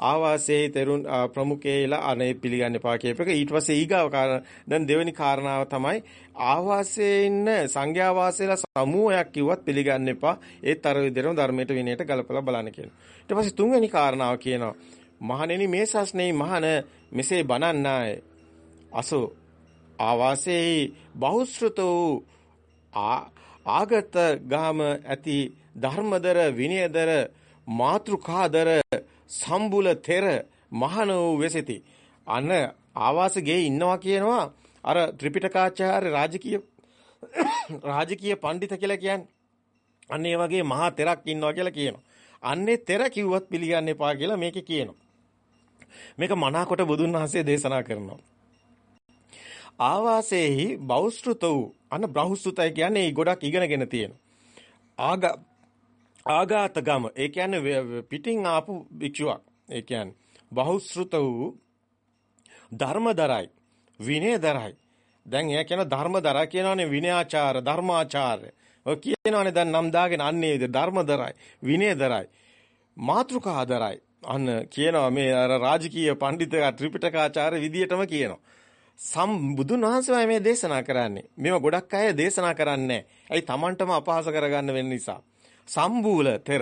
ආවාසයේ තෙරුන් ප්‍රමුඛයලා අනේ පිළිගන්න එපා කියප එක. ඊට පස්සේ ඊගාව කාරණා දැන් දෙවෙනි කාරණාව තමයි ආවාසයේ ඉන්න සංඝයා වාසයලා සමූහයක් කිව්වත් පිළිගන්න එපා. ඒත් අර විදිහටම ධර්මයට විනයට ගලපලා බලන්න කියනවා ඊට පස්සේ තුන්වෙනි කාරණාව කියනවා. මහණෙනි මේ සස්නේ මහාන මෙසේ බණන්නාය. අසෝ ආවාසයේ බහුශෘත වූ ආගත ගාම ඇති ධර්මදර විනයදර මාතෘකාදර සම්බුල තෙර මහණ වූ වෙසෙති. අන්න ආවාසගේ ඉන්නවා කියනවා. අර ත්‍රිපිටකාචාර්ය රාජකීය රාජකීය පඬිත කියලා කියන්නේ. අන්න ඒ වගේ මහා තෙරක් ඉන්නවා කියලා කියනවා. අන්නේ තෙර කිව්වත් පිළිගන්න එපා කියලා මේකේ කියනවා. මේක මනාකොට බුදුන් වහන්සේ දේශනා කරනවා. ආවාසේහි බෞස්ෘත වූ අන බ්‍රහුසුතයි කියන්නේ ගොඩක් ඉගෙනගෙන තියෙන. ආගා ආඝාතගම ඒ කියන්නේ පිටින් ආපු භික්ෂුවක්. ඒ කියන්නේ බහුශෘත වූ ධර්මදරයි විනයදරයි. දැන් එයා කියන ධර්මදරා කියනවානේ විනයාචාර ධර්මාචාර්ය. ඔය කියනවානේ දැන් නම් දාගෙන අන්නේ ධර්මදරයි විනයදරයි මාත්‍රිකාදරයි. අන්න කියනවා මේ අර රාජකීය පඬිත ත්‍රිපිටකාචාර්ය විදියටම කියනවා. සම් බුදුන් වහන්සේමයි මේ දේශනා කරන්නේ. මේව ගොඩක් අය දේශනා කරන්නේ ඇයි Tamanටම අපහාස කරගන්න වෙන නිසා. සම්බූල තෙර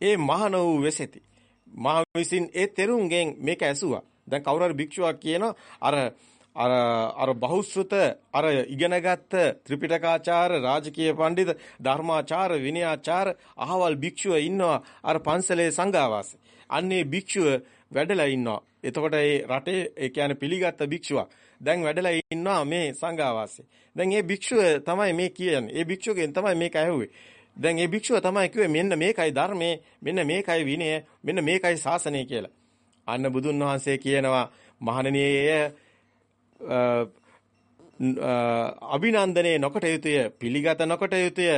ඒ මහන වූ වෙසෙති. මහ විසින් ඒ තෙරුන්ගෙන් මේක ඇසුවා. දැන් කවුරු හරි භික්ෂුවක් කියන අර අර අර බහුශ්‍රත අර ඉගෙනගත්ත ත්‍රිපිටකාචාර රාජකීය පඬිත ධර්මාචාර විනයාචාර අහවල් භික්ෂුව ඉන්නවා අර පන්සලේ සංඝාවාසෙ. අන්නේ භික්ෂුව වැඩලා ඉන්නවා. එතකොට ඒ රටේ ඒ කියන්නේ පිළිගත්ත භික්ෂුවක්. දැන් වැඩලා ඉන්නවා මේ සංඝාවාසෙ. දැන් මේ භික්ෂුව තමයි මේ කියන්නේ. ඒ භික්ෂුවගෙන් තමයි මේක ඇහුවේ. දැන් මේ භික්ෂුව තමයි කිව්වේ මෙන්න මේකයි ධර්මයේ මෙන්න මේකයි විනය මෙන්න මේකයි ශාසනය කියලා. අන්න බුදුන් වහන්සේ කියනවා මහණෙනි අභිනන්දනේ නොකට යුතුය පිළිගත නොකට යුතුය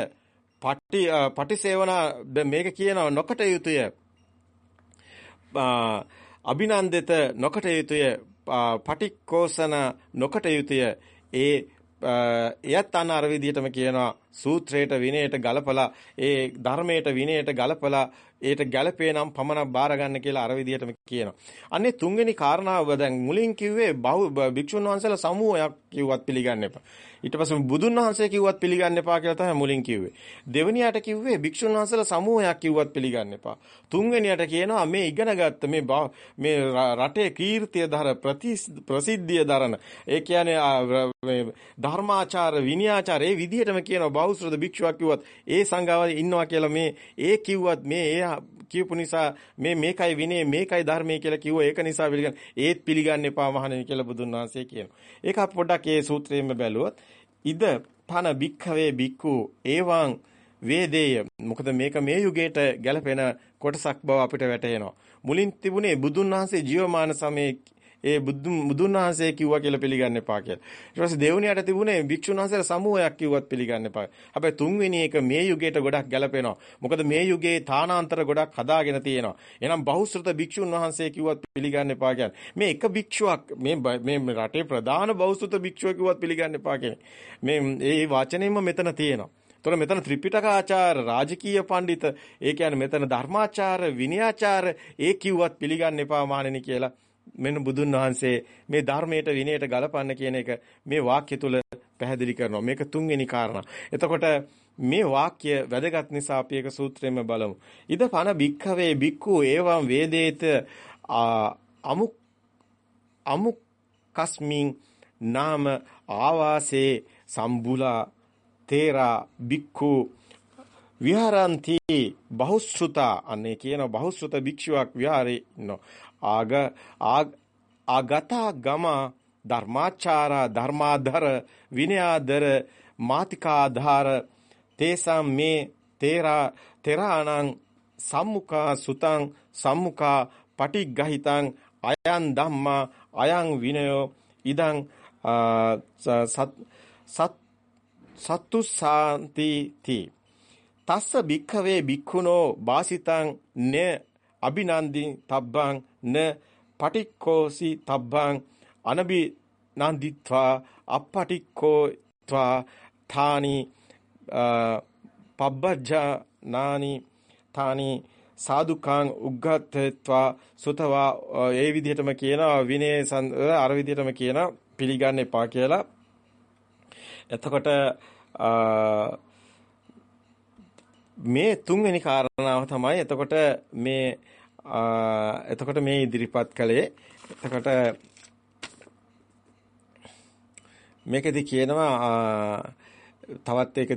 පටි පටිසේවනා මේක කියනවා නොකට යුතුය අභිනන්දිත නොකට යුතුය පටික්කෝසන නොකට යුතුය ඒ එයත් අන්න අර විදිහටම කියනවා. සූත්‍රයට විනයට ගලපලා ඒ ධර්මයට විනයට ගලපලා ඒට ගැළපේ නම් පමණක් බාර ගන්න කියලා අර විදිහටම කියනවා. අන්නේ තුන්වෙනි කාරණාව දැන් මුලින් කිව්වේ භික්ෂුන් වහන්සේලා සමූහයක් කිව්වත් පිළිගන්න එපා. ඊට පස්සේ බුදුන් වහන්සේ කිව්වත් පිළිගන්න එපා කියලා තමයි මුලින් කිව්වේ. දෙවෙනියට කිව්වේ භික්ෂුන් වහන්සේලා සමූහයක් කිව්වත් පිළිගන්න එපා. තුන්වෙනියට කියනවා මේ ඉගෙනගත්ත මේ මේ රටේ කීර්තිය දර ප්‍රසිද්ධිය දරන ඒ කියන්නේ මේ ධර්මාචාර විනයාචාර ඒ විදිහටම කියනවා බෞද්ධ භික්ෂුවක් කිව්වත් ඒ සංඝාවයේ ඉන්නවා කියලා මේ ඒ කිව්වත් මේ ඒ කියපු නිසා මේ මේකයි විනය මේකයි ධර්මයේ කියලා කිව්වා ඒක නිසා පිළිගන්න ඒත් පිළිගන්න එපා මහණෙනි කියලා බුදුන් වහන්සේ කියනවා. ඒක අපි පොඩ්ඩක් ඒ සූත්‍රයෙන්ම බැලුවොත් ඉද පන භික්ඛවේ භික්ඛු ඒවං වේදේය මොකද මේක මේ යුගයට ගැලපෙන කොටසක් බව අපිට වැටහෙනවා. මුලින් තිබුණේ බුදුන් වහන්සේ ජීවමාන සමයේ ඒ බුදුන් බුදුන් වහන්සේ කිව්වා කියලා පිළිගන්න එපා කියලා. ඊට පස්සේ දෙවුනියට තිබුණේ භික්ෂුන් වහන්සේලා සමූහයක් කිව්වත් පිළිගන්න එපා. හැබැයි තුන්වෙනි එක මේ යුගයට ගොඩක් ගැලපෙනවා. මොකද මේ යුගයේ තානාන්තර ගොඩක් හදාගෙන තියෙනවා. එහෙනම් බහුශ්‍රත භික්ෂුන් වහන්සේ කිව්වත් පිළිගන්න එපා කියන්නේ. මේ එක භික්ෂුවක් මේ මේ රටේ ප්‍රධාන බහුශ්‍රත භික්ෂුව කිව්වත් පිළිගන්න එපා කියන්නේ. මේ ඒ වචනේම මෙතන තියෙනවා. එතකොට මෙතන ත්‍රිපිටකාචාර රාජකීය පඬිත ඒ කියන්නේ මෙතන ධර්මාචාර විනයාචාර ඒ කිව්වත් පිළිගන්න එපා මහණෙනි කියලා මෙන්න බුදුන් වහන්සේ මේ ධර්මයට විනයට ගලපන්න කියන එක මේ වාක්‍ය තුල පැහැදිලි කරනවා. මේක තුන්වෙනි කාරණා. එතකොට මේ වාක්‍ය වැදගත් නිසා අපි ඒක සූත්‍රයෙන්ම බලමු. ඉද පන භික්ඛවේ භික්ඛු එවං වේදේත අමු අමු කස්මින් නාම ආවාසේ සම්බුලා තේරා භික්ඛු විහරಂತಿ බහුශ්‍රුතා අනේ කියන බහුශ්‍රුත භික්ෂුවක් විහාරේ ඉන්නවා ආග ආගතා ගම ධර්මාචාරා ධර්මාධර විනයාදර මාතිකාධාර තේසම් මේ තේරා තෙරාණං සම්මුඛා සුතං සම්මුඛා පටිග්ගහිතං අයං ධම්මා අයං විනයෝ ඉදං සත් සත්තු සාන්ති තී. තස්ස භික්ඛවේ භික්ඛුනෝ වාසිතං න අභිනන්දි තබ්බං න පටික්කෝසි තබ්බං අනබි නන්දිත්වා අපටික්කෝ ත්වා ථානි පබ්බජ්ජා නානි ථානි සාදුකං උග්ගතත්වා සුතවා ඒ විදිහටම කියනවා විනය අර විදිහටම කියන පිළිගන්න එපා කියලා. එතකොට මේ තුන්වෙනි කාරණාව තමයි එතකොට මේ එතකොට මේ ඉදිරිපත් කළේ එතකොට මේකෙදි කියනවා තවත් එක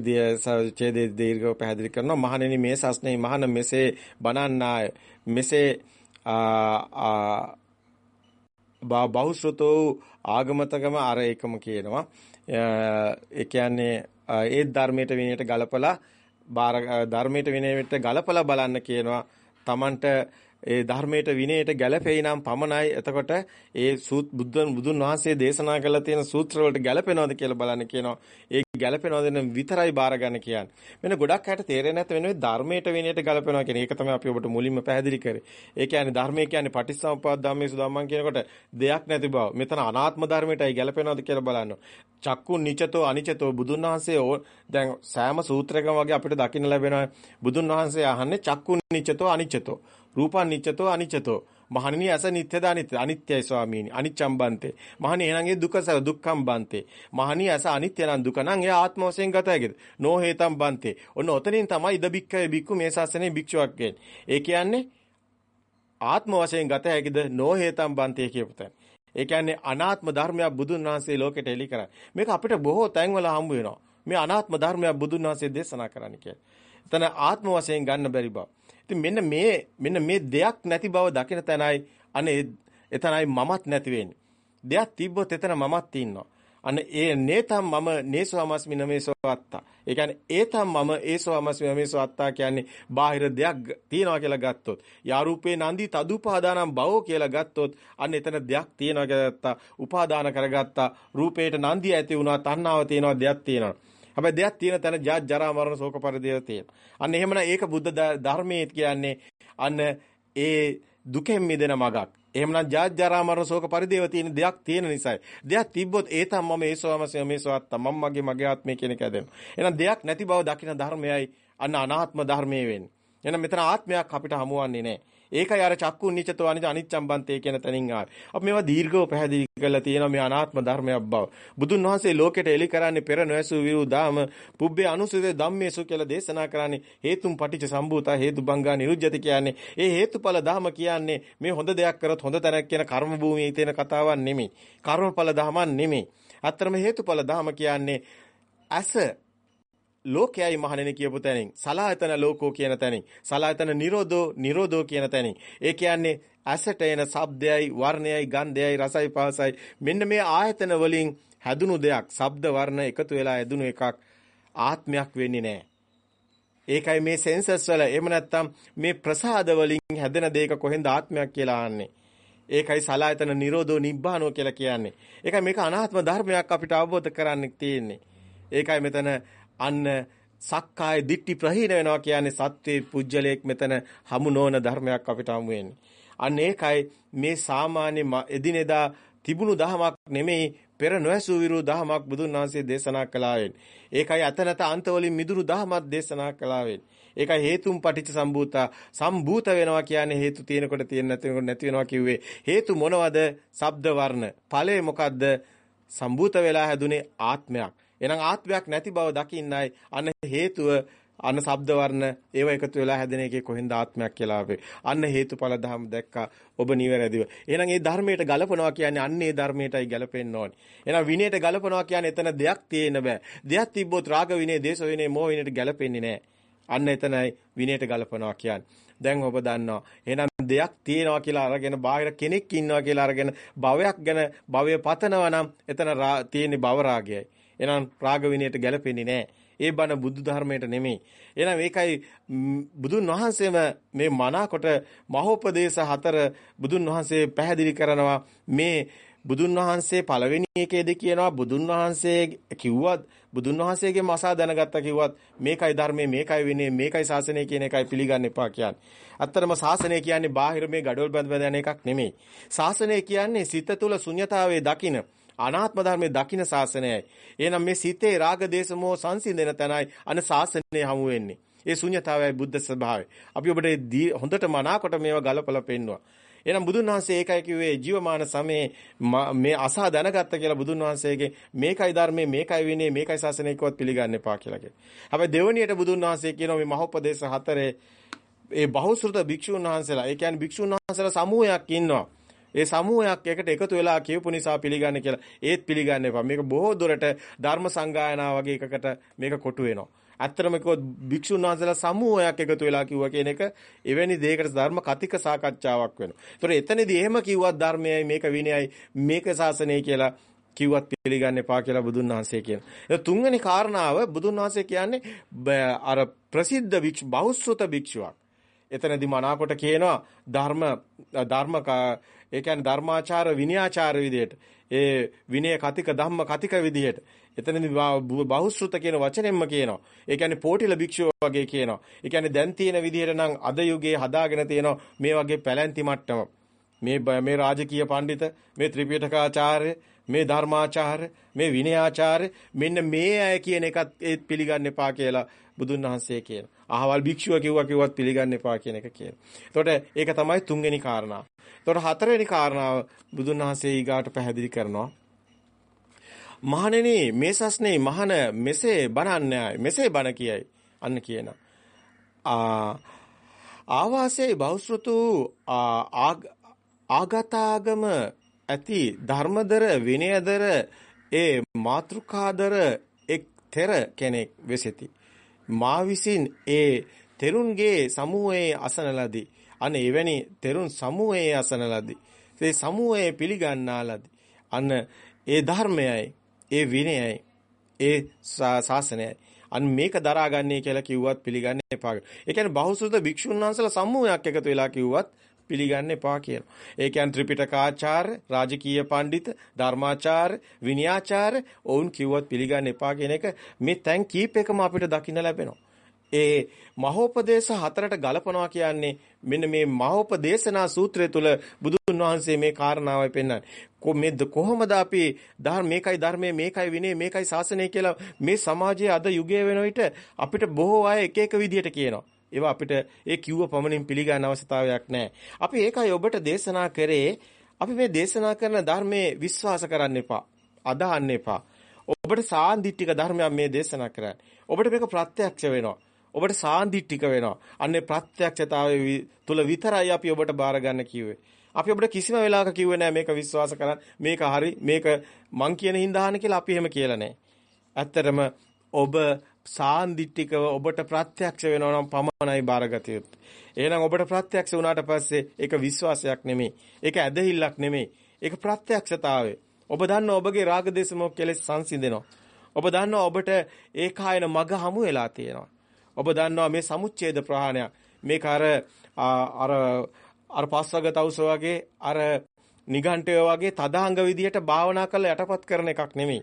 ඡේදයේ දීර්ඝව පැහැදිලි කරනවා. මහණෙනි මේ සස්නේ මහණ මෙසේ බණන්නාය මෙසේ ආ බහුශ්‍රතෝ ආගමතකම අර එකම කියනවා. ඒ කියන්නේ ඒ ධර්මයට විනයට ගලපලා බාර ධර්මයට විනයට ගලපලා බලන්න කියනවා. Tamanට ඒ ධර්මයට විනයට ගැළපෙයි නම් පමණයි එතකොට ඒ සූත් බුදුන් බුදුන් වහන්සේ දේශනා කළ තියෙන සූත්‍ර වලට ගැළපෙනවද කියලා බලන්න කියනවා. ඒ ගැළපෙනවද නම් විතරයි බාරගන්න කියන්නේ. මෙන්න ගොඩක් අයට තේරෙන්නේ නැත වෙන ධර්මයට විනයට ගැළපෙනවා කියන එක තමයි අපි ඔබට මුලින්ම පැහැදිලි කරේ. ඒ කියන්නේ ධර්මය කියන්නේ පටිච්චසමුප්පාද ධම්මේ සුදම්මන් කියනකොට දෙයක් නැති බව. මෙතන අනාත්ම ධර්මයටයි ගැළපෙනවද කියලා බලන්න. චක්කු නිචතෝ අනිචතෝ බුදුන් වහන්සේ දැන් සෑම සූත්‍රයකම වගේ අපිට දකින්න ලැබෙනවා බුදුන් වහන්සේ අහන්නේ චක්කු නිචතෝ අනිචතෝ රූපං නිච්චතෝ අනිච්චතෝ මහණෙනි ඇස නිත්‍යද අනිත්‍ය? අනිත්‍යයි ස්වාමීනි. අනිච්චම් බන්තේ. මහණෙනි එහෙනම් ඒ දුකස දුක්ඛම් බන්තේ. මහණෙනි ඇස අනිත්‍ය නම් දුක නම් එයා ආත්ම වශයෙන් ගත හැකිද? නෝ හේතම් බන්තේ. ඔන්න ඔතනින් තමයි ඉද බික්කවේ බික්කු මේ ශාසනයේ භික්ෂුවක් කියන්නේ ඒ කියන්නේ ආත්ම වශයෙන් ගත හැකිද? නෝ හේතම් බන්තේ කියපු තැන. ඒ කියන්නේ අනාත්ම ධර්මයක් බුදුන් වහන්සේ ලෝකෙට එලි කරා මේක අපිට බොහෝ තැන්වල හම්බ වෙනවා. මේ අනාත්ම ධර්මයක් බුදුන් වහන්සේ දේශනා කරන්න කියලා. එතන ආත්ම වශයෙන් ගන්න බැරි බව. ඉතින් මෙන්න මේ මෙන්න මේ දෙයක් නැති බව දකින තැනයි අනේ එතනයි මමත් නැති වෙන්නේ. දෙයක් තිබ්බොත් එතන මමත් ඉන්නවා. අන්න ඒ නේතම් මම නේසවමස්මි නමේසෝ අත්තා. ඒ කියන්නේ ඒතම් මම ඒසවමස්මි නමේසෝ අත්තා කියන්නේ බාහිර දෙයක් තියනවා කියලා ගත්තොත්. යාරූපේ නන්දි තදුපාදානම් බවෝ කියලා ගත්තොත් අන්න එතන දෙයක් තියනවා කියලා ගත්තා. උපාදාන කරගත්තා. රූපේට නන්දි ඇති වුණා. තණ්හාව තියෙනවා දෙයක් තියෙනවා. හැබැයි දෙයක් තියෙන තැන ජාත් ජරා මරණ ශෝක පරිදේව තියෙනවා. අන්න එහෙමනම් ඒක බුද්ධ ධර්මයේ කියන්නේ අන්න ඒ දුකෙන් මිදෙන මගක්. එහෙමනම් ජාත් ජරා මරණ ශෝක පරිදේව තියෙන දෙයක් තියෙන නිසායි. දෙයක් තිබ්බොත් ඒ තම මම ඒසවමසය මේසවත් මම මගේ මගේ ආත්මය කියන එක හැදෙනවා. එහෙනම් දෙයක් නැති බව දකින ධර්මයයි අන්න අනාත්ම ධර්මයේ වෙන්නේ. එහෙනම් මෙතන ආත්මයක් අපිට හමුවන්නේ නැහැ. ඒකයි අර චක්කු නිච්චතෝ අනිච්ච අනිච්චම් බන්තේ කියන තැනින් ආවේ. අපි මේවා දීර්ඝව පැහැදිලි කරලා තියෙනවා මේ අනාත්ම ධර්මයක් බව. බුදුන් වහන්සේ ලෝකෙට එලි කරන්නේ පෙර නොඇසු විරු දාම පුබ්බේ අනුසුතේ ධම්මේසු කියලා දේශනා කරන්නේ හේතුම් පටිච්ච සම්භූතා හේතුබංගා නිරුජ්ජති කියන්නේ. ඒ හේතුඵල ධම කියන්නේ මේ හොඳ දෙයක් කරොත් හොඳ තැනක් කියන කර්ම භූමියේ තියෙන කතාවක් නෙමෙයි. කර්මඵල ධමයක් නෙමෙයි. අත්‍තරම හේතුඵල ධම කියන්නේ ඇස ලෝකයයි මහණෙනි කියපු තැනින් සලායතන ලෝකෝ කියන තැනින් සලායතන නිරෝධෝ නිරෝධෝ කියන තැනින් ඒ කියන්නේ ඇසට එන ශබ්දයයි වර්ණයයි ගන්ධයයි රසයි පහසයි මෙන්න මේ ආයතන වලින් හැදුණු දෙයක් ශබ්ද වර්ණ එකතු වෙලා හැදුණු එකක් ආත්මයක් වෙන්නේ නැහැ ඒකයි මේ සෙන්සර්ස් වල එහෙම නැත්නම් මේ ප්‍රසාද වලින් හැදෙන දෙයක කොහෙන්ද ආත්මයක් කියලා ආන්නේ ඒකයි සලායතන නිරෝධෝ නිබ්බානෝ කියලා කියන්නේ. ඒකයි මේක අනාත්ම ධර්මයක් අපිට අවබෝධ කරන්න තියෙන්නේ. ඒකයි මෙතන අන්න සක්කාය දිට්ටි ප්‍රහීන වෙනවා කියන්නේ සත්වේ පුජ්‍යලයක් මෙතන හමු නොවන ධර්මයක් අපිට හමු වෙන්නේ. අන්න ඒකයි මේ සාමාන්‍ය එදිනෙදා තිබුණු දහමක් නෙමෙයි පෙර නොඇසූ විරු දහමක් බුදුන් වහන්සේ දේශනා කළා වෙන්නේ. ඒකයි අතනත අන්තවලින් මිදුණු දහමක් දේශනා කළා වෙන්නේ. ඒකයි හේතුම් පටිච්ච සම්භූතා සම්භූත වෙනවා කියන්නේ හේතු තියෙනකොට තියෙන නැතිනකොට නැති වෙනවා කිව්වේ. හේතු මොනවද? ශබ්ද වර්ණ. ඵලය මොකද්ද? සම්භූත වෙලා හැදුනේ ආත්මයක්. එහෙනම් ආත්මයක් නැති බව දකින්නයි අන්න හේතුව අන්න ශබ්ද වර්ණ ඒව එකතු වෙලා හැදෙන එකේ කොහෙන්ද ආත්මයක් කියලා අපි. අන්න හේතුඵල ධර්ම දැක්කා ඔබ නිවැරදිව. එහෙනම් මේ ධර්මයට ගලපනවා කියන්නේ අන්න ඒ ධර්මයටයි ගලපෙන්න ඕනේ. එහෙනම් විනයට ගලපනවා කියන්නේ එතන දෙයක් තියෙන්න බෑ. දෙයක් තිබ්බොත් රාග විනය දේශ විනය මොහ විනයට ගලපෙන්නේ නැහැ අන්න එතනයි විනයට ගලපනවා කියන්නේ. දැන් ඔබ දන්නවා. එහෙනම් දෙයක් තියෙනවා කියලා අරගෙන බාහිර කෙනෙක් ඉන්නවා කියලා අරගෙන භවයක් ගැන භවය පතනවා නම් එතන තියෙන්නේ භව රාගයයි. එහෙනම් රාග විනයට ගැලපෙන්නේ නැහැ. ඒ බණ බුදු ධර්මයට නෙමෙයි. එහෙනම් ඒකයි බුදුන් වහන්සේම මේ මනාකොට මහෝපදේශ හතර බුදුන් වහන්සේ පැහැදිලි කරනවා මේ බුදුන් වහන්සේ පළවෙනි එකේදී කියනවා බුදුන් වහන්සේ කිව්වත් බුදුන් වහන්සේගේ මසා දැනගත්තා කිව්වත් මේකයි ධර්මයේ මේකයි විනය මේකයි ශාසනය කියන එකයි පිළිගන්න එපා කියන්නේ. අත්‍තරම ශාසනය කියන්නේ බාහිර මේ gadol බඳ බඳ යන එකක් නෙමෙයි. ශාසනය කියන්නේ සිත තුළ ශුන්‍යතාවයේ දකින අනාත්ම ධර්මයේ දකින්න ශාසනයයි. එහෙනම් මේ සිතේ රාග දේශ මොහ සංසිඳන තැනයි අන ශාසනය හමු වෙන්නේ. ඒ ශුන්‍යතාවයයි බුද්ධ ස්වභාවය. අපි ඔබට හොඳට මනාකොට මේවා ගලපලා පෙන්නවා. එහෙනම් බුදුන් වහන්සේ ඒකයි කිව්වේ ජීවමාන සමයේ මේ අසා දැනගත්ත කියලා බුදුන් වහන්සේගේ මේකයි ධර්මයේ මේකයි විනය මේකයි ශාසනය කිව්වත් පිළිගන්න එපා කියලා කියනවා. හැබැයි දෙවණියට බුදුන් වහන්සේ කියනවා මේ මහෝපදේශ හතරේ ඒ බහුශ්‍රත භික්ෂුන් වහන්සේලා ඒ කියන්නේ භික්ෂුන් වහන්සේලා සමූහයක් ඉන්නවා. ඒ සමූහයක් එකට එකතු වෙලා කියපු නිසා පිළිගන්නේ කියලා ඒත් පිළිගන්න එපා. මේක බොහෝ දුරට ධර්ම සංගායනා වගේ එකකට මේක කොටු වෙනවා. ඇත්තටම කිව්වොත් භික්ෂුන් වහන්සේලා සමූහයක් එකතු වෙලා කිව්වා කියන එක එවැනි දෙයකට ධර්ම කතික සාකච්ඡාවක් වෙනවා. ඒතොර එතනදී එහෙම කිව්වත් ධර්මයයි මේක විනයයි මේක ශාසනයයි කියලා කිව්වත් පිළිගන්න එපා කියලා බුදුන් වහන්සේ කියනවා. ඒ තුන්වෙනි කාරණාව බුදුන් වහන්සේ කියන්නේ අර ප්‍රසිද්ධ භික්ෂු බහුශ්‍රත භික්ෂුවක්. එතනදී මනාකොට කියනවා ධර්ම ධර්ම ඒ කියන්නේ ධර්මාචාර විනයාචාර විදියට ඒ විනය කතික ධම්ම කතික විදියට එතනදී බහුශෘත කියන වචනෙන්ම කියනවා. ඒ කියන්නේ පෝටිල භික්ෂුව වගේ කියනවා. ඒ කියන්නේ දැන් තියෙන විදිහට නම් අද යුගයේ හදාගෙන තියෙනවා මේ වගේ පැලැන්ති මට්ටම. මේ මේ රාජකීය පඬිත, මේ ත්‍රිපිටකාචාර්ය, මේ ධර්මාචාර්ය, මේ විනයාචාර්ය මෙන්න මේ අය කියන එකත් ඒත් පිළිගන්න එපා කියලා බුදුන් වහන්සේ කියනවා. අහවල් භික්ෂුව කිව්වා කිව්වත් පිළිගන්න එපා කියන එක කියනවා. එතකොට ඒක තමයි තුන්වෙනි කාරණාව. එතකොට හතරවෙනි කාරණාව බුදුන් වහන්සේ ඊගාට පැහැදිලි කරනවා. මහණෙනි මේ සස්නේ මහණ මෙසේ බණන්නේ මෙසේ බණ කියයි අන්න කියන ආ ආවාසයේ බෞස්ෘතු ආගතාගම ඇති ධර්මදර විනයදර ඒ මාතෘකාදර එක් තෙර කෙනෙක් වෙසෙති මා විසින් ඒ තෙරුන්ගේ සමූහයේ අසන ලදී. අන එවැනි තෙරුන් සමූහයේ අසන ලදී. ඒ සමූහයේ පිළිගන්නා ලදී. අන්න ඒ ධර්මයයි ඒ විනයයි ඒ ශාසනයයි. අන්න මේක දරාගන්නේ කියලා කිව්වත් පිළිගන්න එපා. ඒ කියන්නේ බහුසුත භික්ෂුන් වහන්සේලා සමූහයක් එකතු වෙලා කිව්වත් පිළිගන්න එපා කියනවා. ඒ කියන්නේ ත්‍රිපිටකාචාර්ය, රාජකීය පඬිත, ධර්මාචාර්ය, විනයාචාර්ය ඔවුන් කිව්වත් පිළිගන්න එපා කියන එක මේ තැන් කීපයකම අපිට දකින්න ලැබෙනවා. ඒ මහෝපදේශ හතරට ගලපනවා කියන්නේ මෙන්න මේ මහෝපදේශනා සූත්‍රය තුල බුදුන් වහන්සේ මේ කාරණාවයි පෙන්වන්නේ. මේ කොහොමද අපි ධර්ම මේකයි ධර්මයේ මේකයි විනය මේකයි ශාසනය කියලා මේ සමාජයේ අද යුගයේ වෙන විට අපිට බොහෝ අය එක එක විදිහට කියනවා. ඒවා අපිට ඒ කිව්ව පමණින් පිළිගන්න අවශ්‍යතාවයක් නැහැ. අපි ඒකයි ඔබට දේශනා කරේ අපි මේ දේශනා කරන ධර්මයේ විශ්වාස කරන්න එපා. අදහන්න එපා. ඔබට සාන්දිටික ධර්මයක් මේ දේශනා කරන්නේ. ඔබට මේක ප්‍රත්‍යක්ෂ වෙනවා. ඔබට සාන්දිටික වෙනවා. අන්නේ ප්‍රත්‍යක්ෂතාවයේ තුල විතරයි අපි ඔබට බාර ගන්න කිව්වේ. අපි ඔබට කිසිම වෙලාවක කිව්වේ නෑ මේක විශ්වාස කරන්න. මේක හරි. මේක මං කියන හින්දාහන කියලා අපි එහෙම කියලා නෑ. ඇත්තටම ඔබ සාන්දිටිකව ඔබට ප්‍රත්‍යක්ෂ වෙනවා නම් පමණයි බාරගත යුත්තේ. එහෙනම් ඔබට ප්‍රත්‍යක්ෂ වුණාට පස්සේ ඒක විශ්වාසයක් නෙමෙයි. ඒක ඇදහිල්ලක් නෙමෙයි. ඒක ප්‍රත්‍යක්ෂතාවය. ඔබ දන්නවා ඔබගේ රාග දේශ මොහ කෙලෙස් සංසිඳෙනවා. ඔබ දන්නවා ඔබට ඒ කායන මග හමු වෙලා තියෙනවා. ඔබ දන්නවා මේ සමුච්ඡේද ප්‍රහාණයක්. මේක අර අර අර පස්වග තවුස වගේ අර නිගණ්ඨය වගේ තදාංග විදියට භාවනා කරලා යටපත් කරන එකක් නෙමෙයි.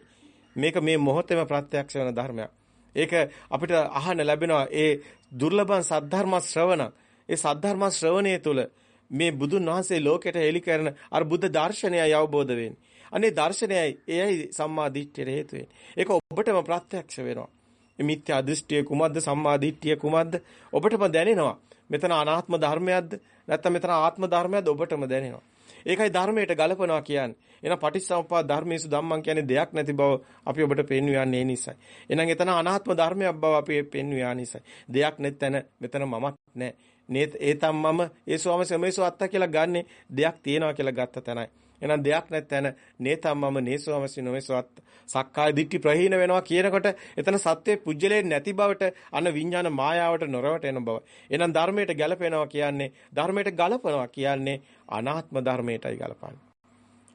මේක මේ මොහොතේම ප්‍රත්‍යක්ෂ වෙන ධර්මයක්. ඒක අපිට අහන්න ලැබෙනවා ඒ දුර්ලභ සද්ධර්ම ශ්‍රවණ. ඒ සද්ධර්ම ශ්‍රවණයේ තුල මේ බුදුන් වහන්සේ ලෝකෙට හෙළි කරන අර බුද්ධ දර්ශනයයි අවබෝධ වෙන්නේ. අනේ දර්ශනයයි එයයි සම්මා දිට්ඨියට හේතු වෙන්නේ. ඒක ඔබටම ප්‍රත්‍යක්ෂ වෙනවා. මිත්‍යා දෘෂ්ටිය කුමක්ද සම්මා දිට්ඨිය කුමක්ද ඔබටම දැනෙනවා. මෙතන අනාත්ම ධර්මයක්ද නැත්නම් මෙතන ආත්ම ධර්මයක්ද ඔබටම දැනෙනවා. ඒකයි ධර්මයට ගලපනවා කියන්නේ. එහෙනම් පටිච්චසමුප්පාද ධර්මයේසු ධම්මං කියන්නේ දෙයක් නැති බව අපි ඔබට පෙන්වන්නේ ඒ නිසයි. එහෙනම් එතන අනාත්ම ධර්මයක් බව අපි පෙන්වන්නේ නිසයි. දෙයක් නැත්නම් මෙතන මමත් නැහැ. නේත ඒතම් මම ඒසෝම සමේසෝ අත්තා කියලා ගන්නෙ දෙයක් තියනවා කියලා ගත්ත තැනයි. එහෙනම් දෙයක් නැත්නම් නේතම්මම නේසෝමසි නොමෙසවත් සක්කාය දිට්ඨි ප්‍රහීන වෙනවා කියනකොට එතන සත්‍යයේ පුජ්‍යලේ නැති බවට අන විඥාන මායාවට නොරවට එන බව. එහෙනම් ධර්මයට ගැලපෙනවා කියන්නේ ධර්මයට ගලපනවා කියන්නේ අනාත්ම ධර්මයටයි ගලපන්නේ.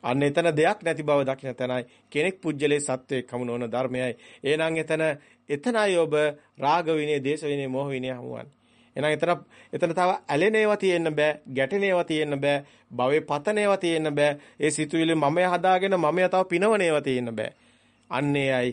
අන්න එතන දෙයක් නැති බව දකින්න තැනයි කෙනෙක් පුජ්‍යලේ සත්‍යයේ කම නොවන ධර්මයයි. එහෙනම් එතන එතනයි ඔබ රාග විනය, දේශ විනය, මොහ විනය හමුවන්නේ. එහෙනම් එතන එතන තව ඇලෙන ඒවා තියෙන්න බෑ, ගැටෙන ඒවා තියෙන්න බෑ, භවේ පතන ඒවා තියෙන්න බෑ. ඒ සිතුවිලි මමය හදාගෙන මමය තව පිනවන ඒවා තියෙන්න බෑ. අන්නේ අයි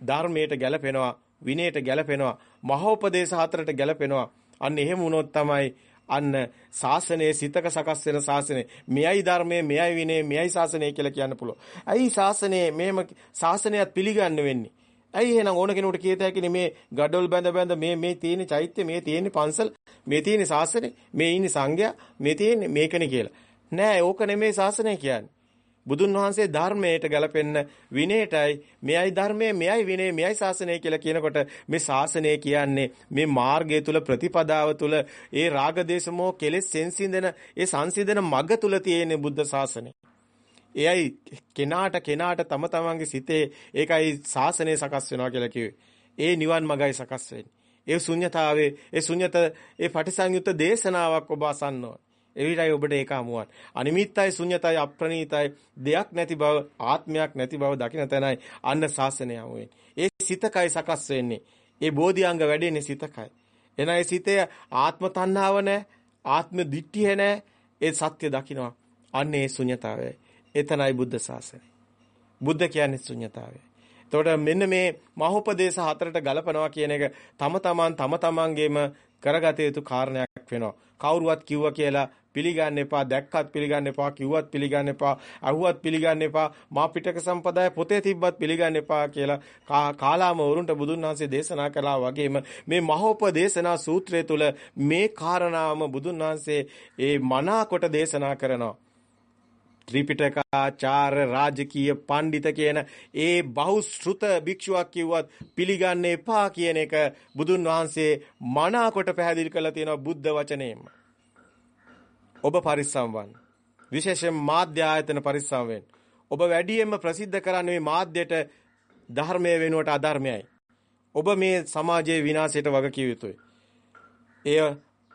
ධර්මයට ගැලපෙනවා, විනයට ගැලපෙනවා, මහෝපදේශ හතරට ගැලපෙනවා. අන්න එහෙම වුණොත් තමයි අන්න ශාසනයේ සිතක සකස් වෙන ශාසනය. මෙයයි ධර්මයේ, මෙයයි විනය, මෙයයි ශාසනය කියලා කියන්න පුළුවන්. ඇයි ශාසනයේ මේම ශාසනයත් පිළිගන්න වෙන්නේ? ඇයි එහෙනම් ඕන කෙනෙකුට කියත හැකිනේ මේ gadol බඳ බඳ මේ මේ තියෙන චෛත්‍ය මේ තියෙන පන්සල් මේ තියෙන ශාසනය මේ ඉන්නේ සංඝයා මේ තියෙන්නේ මේකනේ කියලා. නෑ ඕක නෙමේ ශාසනය කියන්නේ. බුදුන් වහන්සේ ධර්මයට ගැලපෙන්න විනයටයි මෙයයි ධර්මයේ මෙයයි විනය මෙයයි ශාසනය කියලා කියනකොට මේ ශාසනය කියන්නේ මේ මාර්ගය තුල ප්‍රතිපදාව තුල ඒ රාග දේශමෝ කෙලෙස් සෙන්සින්දන ඒ සංසිඳන මග තුල තියෙන බුද්ධ ශාසනය. එයයි කෙනාට කෙනාට තම තමන්ගේ සිතේ ඒකයි ශාසනය සකස් වෙනවා කියලා කිව්වේ. ඒ නිවන් මගයි සකස් වෙන්නේ. ඒ ශුන්්‍යතාවේ ඒ ශුන්්‍යත ඒ පටිසංයුත් දේශනාවක් ඔබ අසන්න ඕන. එවිටයි ඔබට ඒක හමුවන්. අනිමිත්තයි ශුන්්‍යතයි අප්‍රණීතයි දෙයක් නැති බව ආත්මයක් නැති බව දකින තැනයි අන්න ශාසනය හමු ඒ සිතකයි සකස් වෙන්නේ. ඒ බෝධිඅංග වැඩෙන්නේ සිතකයි. එන ඒ සිතේ ආත්ම තණ්හාව නැහැ. ආත්ම දිට්ඨිය නැහැ. ඒ සත්‍ය දකිනවා. අන්න ඒ ශුන්‍යතාවය. එතනයි බුද්ධ ශාසනය. බුද්ධ කියන්නේ ශුන්‍යතාවය. එතකොට මෙන්න මේ මහෝපදේශ හතරට ගලපනවා කියන එක තම තමන් තම තමන්ගේම කරගත යුතු කාරණයක් වෙනවා. කවුරුවත් කිව්වා කියලා පිළිගන්න එපා දැක්කත් පිළිගන්න එපා කිව්වත් පිළිගන්න එපා අහුවත් පිළිගන්න එපා මා පිටක සම්පදාය පොතේ තිබ්බත් පිළිගන්න එපා කියලා කාලාම වරුන්ට බුදුන් වහන්සේ දේශනා කළා වගේම මේ මහෝපදේශනා සූත්‍රය තුල මේ කාරණාවම බුදුන් වහන්සේ ඒ මනාකොට දේශනා කරනවා ත්‍රිපිටකාචාර්ය රාජකීය පඬිත කියන ඒ බහුශෘත භික්ෂුවක් කිව්වත් පිළිගන්න එපා කියන එක බුදුන් වහන්සේ මනාකොට පැහැදිලි කරලා තියෙනවා බුද්ධ වචනේම. ඔබ පරිස්සම් වන්න. විශේෂයෙන් මාධ්‍ය ආයතන පරිස්සම් වෙන්න. ඔබ වැඩියෙන්ම ප්‍රසිද්ධ කරන්නේ මේ මාධ්‍යයට ධර්මයේ වෙනුවට අධර්මයයි. ඔබ මේ සමාජයේ විනාශයට වග කිය යුතුයි. එය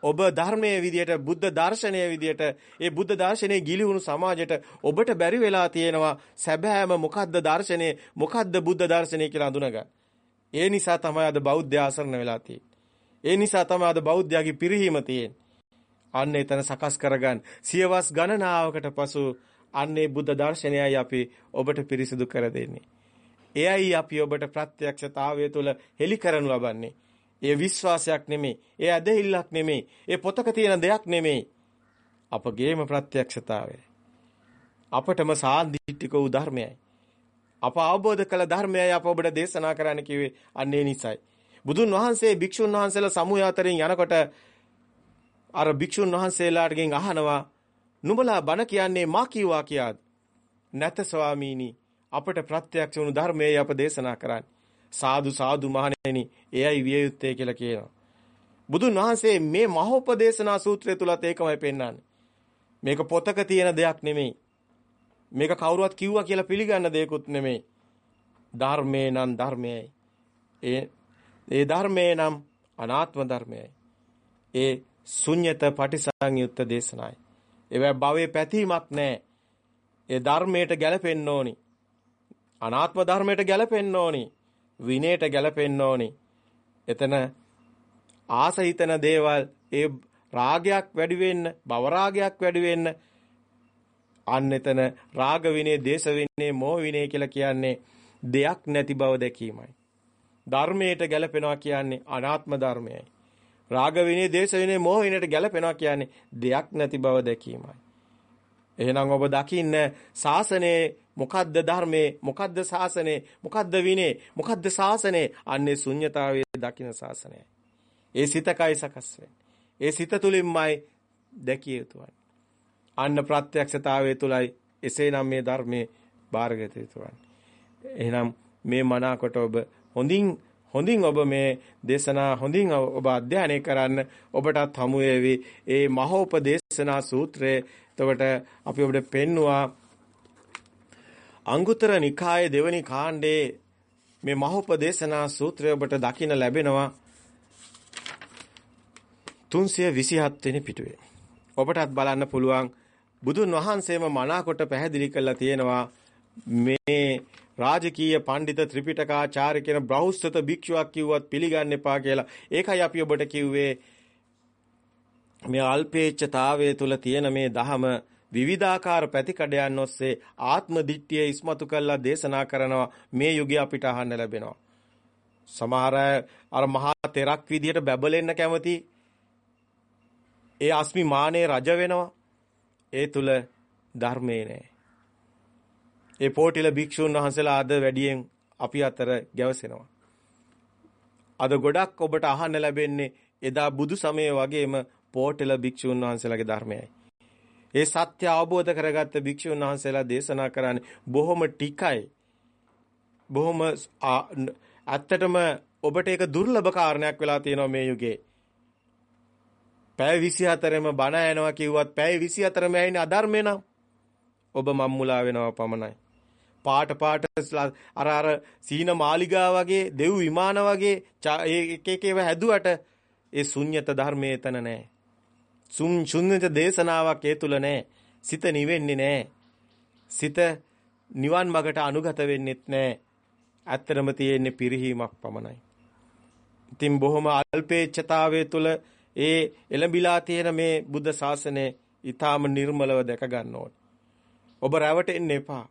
ඔබ ධර්මයේ විදියට බුද්ධ දර්ශනයේ විදියට ඒ බුද්ධ දර්ශනයේ ගිලිහුණු සමාජයට ඔබට බැරි වෙලා තියෙනවා සැබෑම මොකද්ද දර්ශනේ මොකද්ද බුද්ධ දර්ශනේ කියලා අඳුනගන්න. ඒ නිසා තමයි අද බෞද්ධ ආසරණ වෙලා තියෙන්නේ. ඒ නිසා තමයි අද බෞද්ධයාගේ පිරිහීම තියෙන්නේ. අන්න එතන සකස් කරගන්න. සියවස් ගණනාවකට පසු අන්නේ බුද්ධ දර්ශනයයි අපි ඔබට පිරිසිදු කර දෙන්නේ. එයයි අපි ඔබට ප්‍රත්‍යක්ෂතාවය තුළ හෙළි කරනු ලබන්නේ. ඒ විශ්වාසයක් නෙමෙයි. ඒ ඇදහිල්ලක් නෙමෙයි. ඒ පොතක තියෙන දෙයක් නෙමෙයි. අපගේම ප්‍රත්‍යක්ෂතාවය. අපටම සාන්දිටික වූ ධර්මයයි. අප අවබෝධ කළ ධර්මයයි අප ඔබට දේශනා කරන්න කිව්වේ අන්නේ නිසයි. බුදුන් වහන්සේ භික්ෂුන් වහන්සේලා සමූහය අතරින් යනකොට අර භික්ෂුන් වහන්සේලාටගෙන් අහනවා නුඹලා බණ කියන්නේ මා කිව්වා කියාද නැත ස්වාමීනි අපට ප්‍රත්‍යක්ෂ වුණු ධර්මයේ අප දේශනා කරන්නේ සාදු සාදු මහණෙනි එයයි විය යුත්තේ කියලා කියනවා බුදුන් වහන්සේ මේ මහෝපදේශනා සූත්‍රය තුලත් ඒකමයි පෙන්වන්නේ මේක පොතක තියෙන දෙයක් නෙමෙයි මේක කවුරුවත් කිව්වා කියලා පිළිගන්න දෙයක්ුත් නෙමෙයි ධර්මේ නම් ධර්මයයි ඒ ඒ ධර්මේ නම් අනාත්ම ධර්මයයි ඒ ශුන්්‍යත පටිසංයුත්ත දේශනයි. ඒවැ භවයේ පැතීමක් නැහැ. ඒ ධර්මයට ගැලපෙන්න ඕනි. අනාත්ම ධර්මයට ගැලපෙන්න ඕනි. විනයට ගැලපෙන්න ඕනි. එතන ආසහිතන දේවල් ඒ රාගයක් වැඩි වෙන්න, භව රාගයක් වැඩි වෙන්න අන්න එතන රාග විනේ, දේශ විනේ, මෝහ විනේ කියලා කියන්නේ දෙයක් නැති බව දැකීමයි. ධර්මයට ගැලපෙනවා කියන්නේ අනාත්ම ධර්මයයි. රාග විනය, දේශ විනය, මෝහ විනයට ගැලපෙනවා කියන්නේ දෙයක් නැති බව දැකීමයි. එහෙනම් ඔබ දකින්න ශාසනයේ මොකද්ද ධර්මයේ මොකද්ද ශාසනයේ මොකද්ද විනේ මොකද්ද ශාසනයේ අන්නේ ශුන්්‍යතාවයේ දකින්න ශාසනයයි. ඒ සිතකයි සකස් ඒ සිත තුලින්මයි දැකිය යුතුයි. අන්න ප්‍රත්‍යක්ෂතාවයේ තුලයි එසේනම් මේ ධර්මයේ බාරගත යුතුයි. එහෙනම් මේ මනාකොට ඔබ හොඳින් හොඳින් ඔබ මේ දේශනා හොඳින් ඔබ අධ්‍යයනය කරන්න ඔබටත් හමු වේවි. ඒ මහෝපදේශනා සූත්‍රය එතකොට අපි ඔබට පෙන්නවා අංගුත්තර නිකායේ දෙවනි කාණ්ඩේ මේ මහෝපදේශනා සූත්‍රය ඔබට දකින්න ලැබෙනවා 327 වෙනි පිටුවේ. ඔබටත් බලන්න පුළුවන් බුදුන් වහන්සේම මනාකොට පැහැදිලි කරලා තියෙනවා මේ රාජකීය පඬිත ත්‍රිපිටකාචාර්ය කියන බ්‍රහස්ත භික්ෂුවක් කිව්වත් පිළිගන්න එපා කියලා. ඒකයි අපි ඔබට කිව්වේ මේ අල්පේච්ඡතාවයේ තුල තියෙන මේ දහම විවිධාකාර පැතිකඩයන් ඔස්සේ ආත්ම දිට්ඨිය ඉස්මතු කළා දේශනා කරනවා මේ යුගය අපිට අහන්න ලැබෙනවා. සමහර අර මහා තෙරක් විදියට බැබලෙන්න කැමති ඒ අස්මි මානේ රජ වෙනවා. ඒ තුල ධර්මේ නෑ. ඒ පෝටිල භික්ෂුන් වහන්සේලා අද වැඩියෙන් අපි අතර ගැවසෙනවා. අද ගොඩක් ඔබට අහන්න ලැබෙන්නේ එදා බුදු සමයේ වගේම පෝටිල භික්ෂුන් වහන්සේලාගේ ධර්මයයි. ඒ සත්‍ය අවබෝධ කරගත්ත භික්ෂුන් වහන්සේලා දේශනා කරන්නේ බොහොම ටිකයි. බොහොම ඇත්තටම ඔබට ඒක දුර්ලභ කාරණයක් වෙලා තියෙනවා මේ යුගයේ. පැය 24ෙම බණ ඇනවා කිව්වත් පැය 24ම ඇයිනේ අධර්මේ නම් ඔබ මම්මුලා වෙනවා පමණයි. පාට පාට අර අර සීන මාලිගා වගේ දෙව් විමාන වගේ එක එක ඒවා හැදුවට ඒ ශුන්්‍යත ධර්මයේ එතන නැහැ. සුන් ශුන්්‍යත දේශනාවක් ඒ තුල නැහැ. සිත නිවෙන්නේ නැහැ. සිත නිවන් මගට අනුගත වෙන්නෙත් නැහැ. ඇත්තටම තියෙන්නේ පිරිහීමක් පමණයි. ඉතින් බොහොම අල්පේච්ඡතාවයේ තුල ඒ එළඹිලා තියෙන මේ බුද්ධ ශාසනය ඊටාම නිර්මලව දැක ගන්න ඕනේ. ඔබ රැවටෙන්න එපා.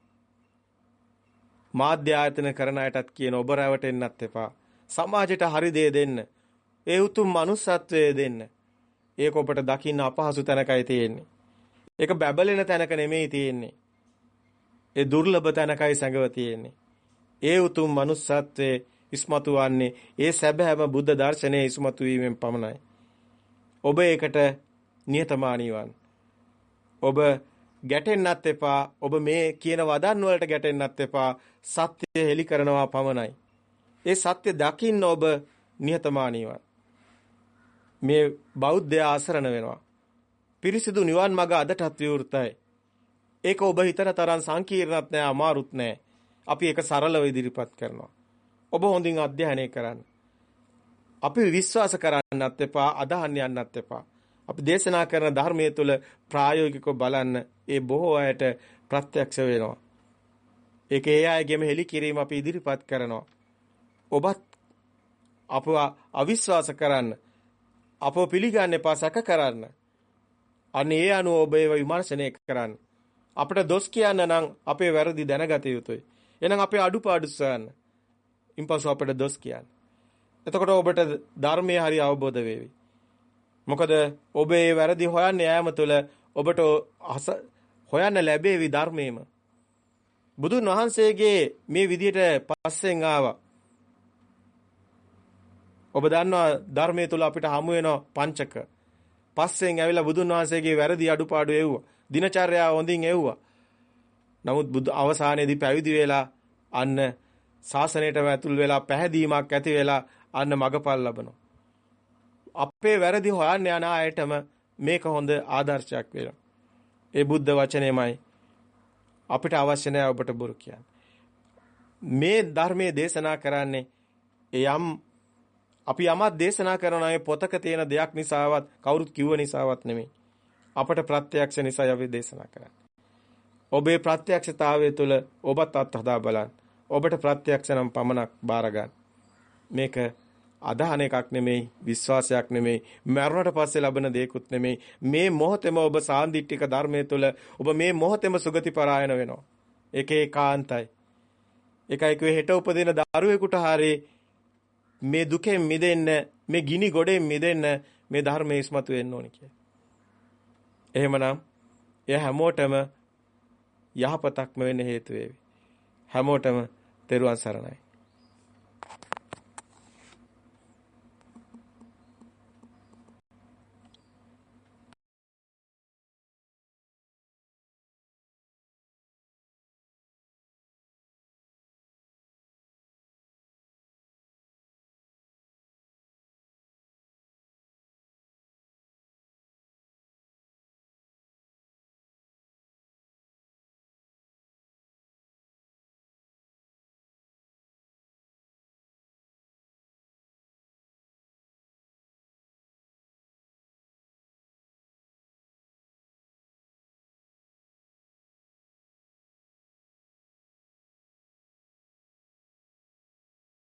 මාධ්‍ය ආයතන කරන අයටත් කියන ඔබ රැවටෙන්නත් එපා. සමාජයට හරි දේ දෙන්න. ඒ උතුම් manussත්වයේ දෙන්න. ඒක ඔබට දකින්න අපහසු තැනකයි තියෙන්නේ. ඒක බැබලෙන තැනක නෙමෙයි තියෙන්නේ. ඒ දුර්ලභ තැනකයි සැඟව තියෙන්නේ. ඒ උතුම් manussත්වයේ ඉස්මතු වන්නේ ඒ සැබෑම බුද්ධ දර්ශනයේ ඉස්මතු වීමෙන් පමණයි. ඔබ ඒකට නියතමානී වන්න. ඔබ ගැටෙන්නත් එපා. ඔබ මේ කියන වදන් වලට ගැටෙන්නත් එපා. සත්‍ය හෙලි කරනවා පමණයි. ඒ සත්‍ය දකින්න ඔබ නිහතමානී වන්න. මේ බෞද්ධ ආසරණ වෙනවා. පිරිසිදු නිවන් මඟ අදටත් විවෘතයි. ඒක ඔබ හිතන තරම් සංකීර්ණත් නෑ අමාරුත් නෑ. අපි ඒක සරලව ඉදිරිපත් කරනවා. ඔබ හොඳින් අධ්‍යයනය කරන්න. අපි විශ්වාස කරන්නත් එපා, අදහන්න යන්නත් එපා. අපි දේශනා කරන ධර්මයේ තුල ප්‍රායෝගිකව බලන්න ඒ බොහෝ අයට ප්‍රත්‍යක්ෂ වෙනවා. ඒක ඒ අයගේම හෙලි කිරීම අපි ඉදිරිපත් කරනවා. ඔබත් අපව අවිශ්වාස කරන්න අපව පිළිගන්න එපා සැක කරන්න. අනේ ඒ අනුව ඔබ ඒව විමර්ශනය කරන්න. අපිට දොස් කියන්න නම් අපේ වැරදි දැනගත යුතුයි. එහෙනම් අපේ අඩුපාඩු සොයන්න. ඉන්පසු අපිට දොස් කියන්න. එතකොට ඔබට ධර්මයේ හරි අවබෝධ වේවි. මොකද ඔබේ වැරදි හොයන්න යාම තුළ ඔබට හොයන්න ලැබේවි ධර්මයේම. බුදුන් වහන්සේගේ මේ විදියට පස්සෙන් ආවා. ඔබ දන්නවා ධර්මයේ තුල අපිට හමු වෙන පංචක. පස්සෙන් ඇවිල්ලා බුදුන් වහන්සේගේ වැරදි අඩුපාඩු එව්වා. දිනචර්යාව හොඳින් එව්වා. නමුත් බුදු අවසානයේදී පැවිදි වෙලා අන්න ශාසනයටම ඇතුල් වෙලා පැහැදීමක් ඇති වෙලා අන්න මගපල් ලබනවා. අපේ වැරදි හොයන්න යන අයටම මේක හොඳ ආදර්ශයක් වෙනවා. ඒ බුද්ධ වචනයමයි අපිට අවශ්‍ය නැහැ ඔබට බොරු කියන්න. මේ ධර්මයේ දේශනා කරන්නේ යම් අපි යමක් දේශනා කරන අය පොතක තියෙන දෙයක් නිසාවත් කවුරුත් කිව්ව නිසාවත් නෙමෙයි. අපට ප්‍රත්‍යක්ෂ නිසා අපි දේශනා කරන්නේ. ඔබේ ප්‍රත්‍යක්ෂතාවය තුළ ඔබත් අත් හදා බලන්න. ඔබට ප්‍රත්‍යක්ෂ නම් පමණක් බාර ගන්න. මේක අදහන එකක් නෙමෙයි විශ්වාසයක් නෙමෙයි මරණයට පස්සේ ලබන දෙයක්ුත් නෙමෙයි මේ මොහොතේම ඔබ සාන්දිටික ධර්මයේ තුල ඔබ මේ මොහොතේම සුගති පරායන වෙනවා ඒක ඒකාන්තයි ඒකයි කිව්වේ හෙට උපදින දරුවෙකුට හරි මේ දුකෙන් මිදෙන්න මේ ගිනි ගොඩෙන් මිදෙන්න මේ ධර්මයේ ඉස්මතු වෙන්න ඕනි කියලා. එහෙමනම් එය හැමෝටම යහපතක්ම වෙන්න හේතු වේවි. හැමෝටම තෙරුවන් සරණයි.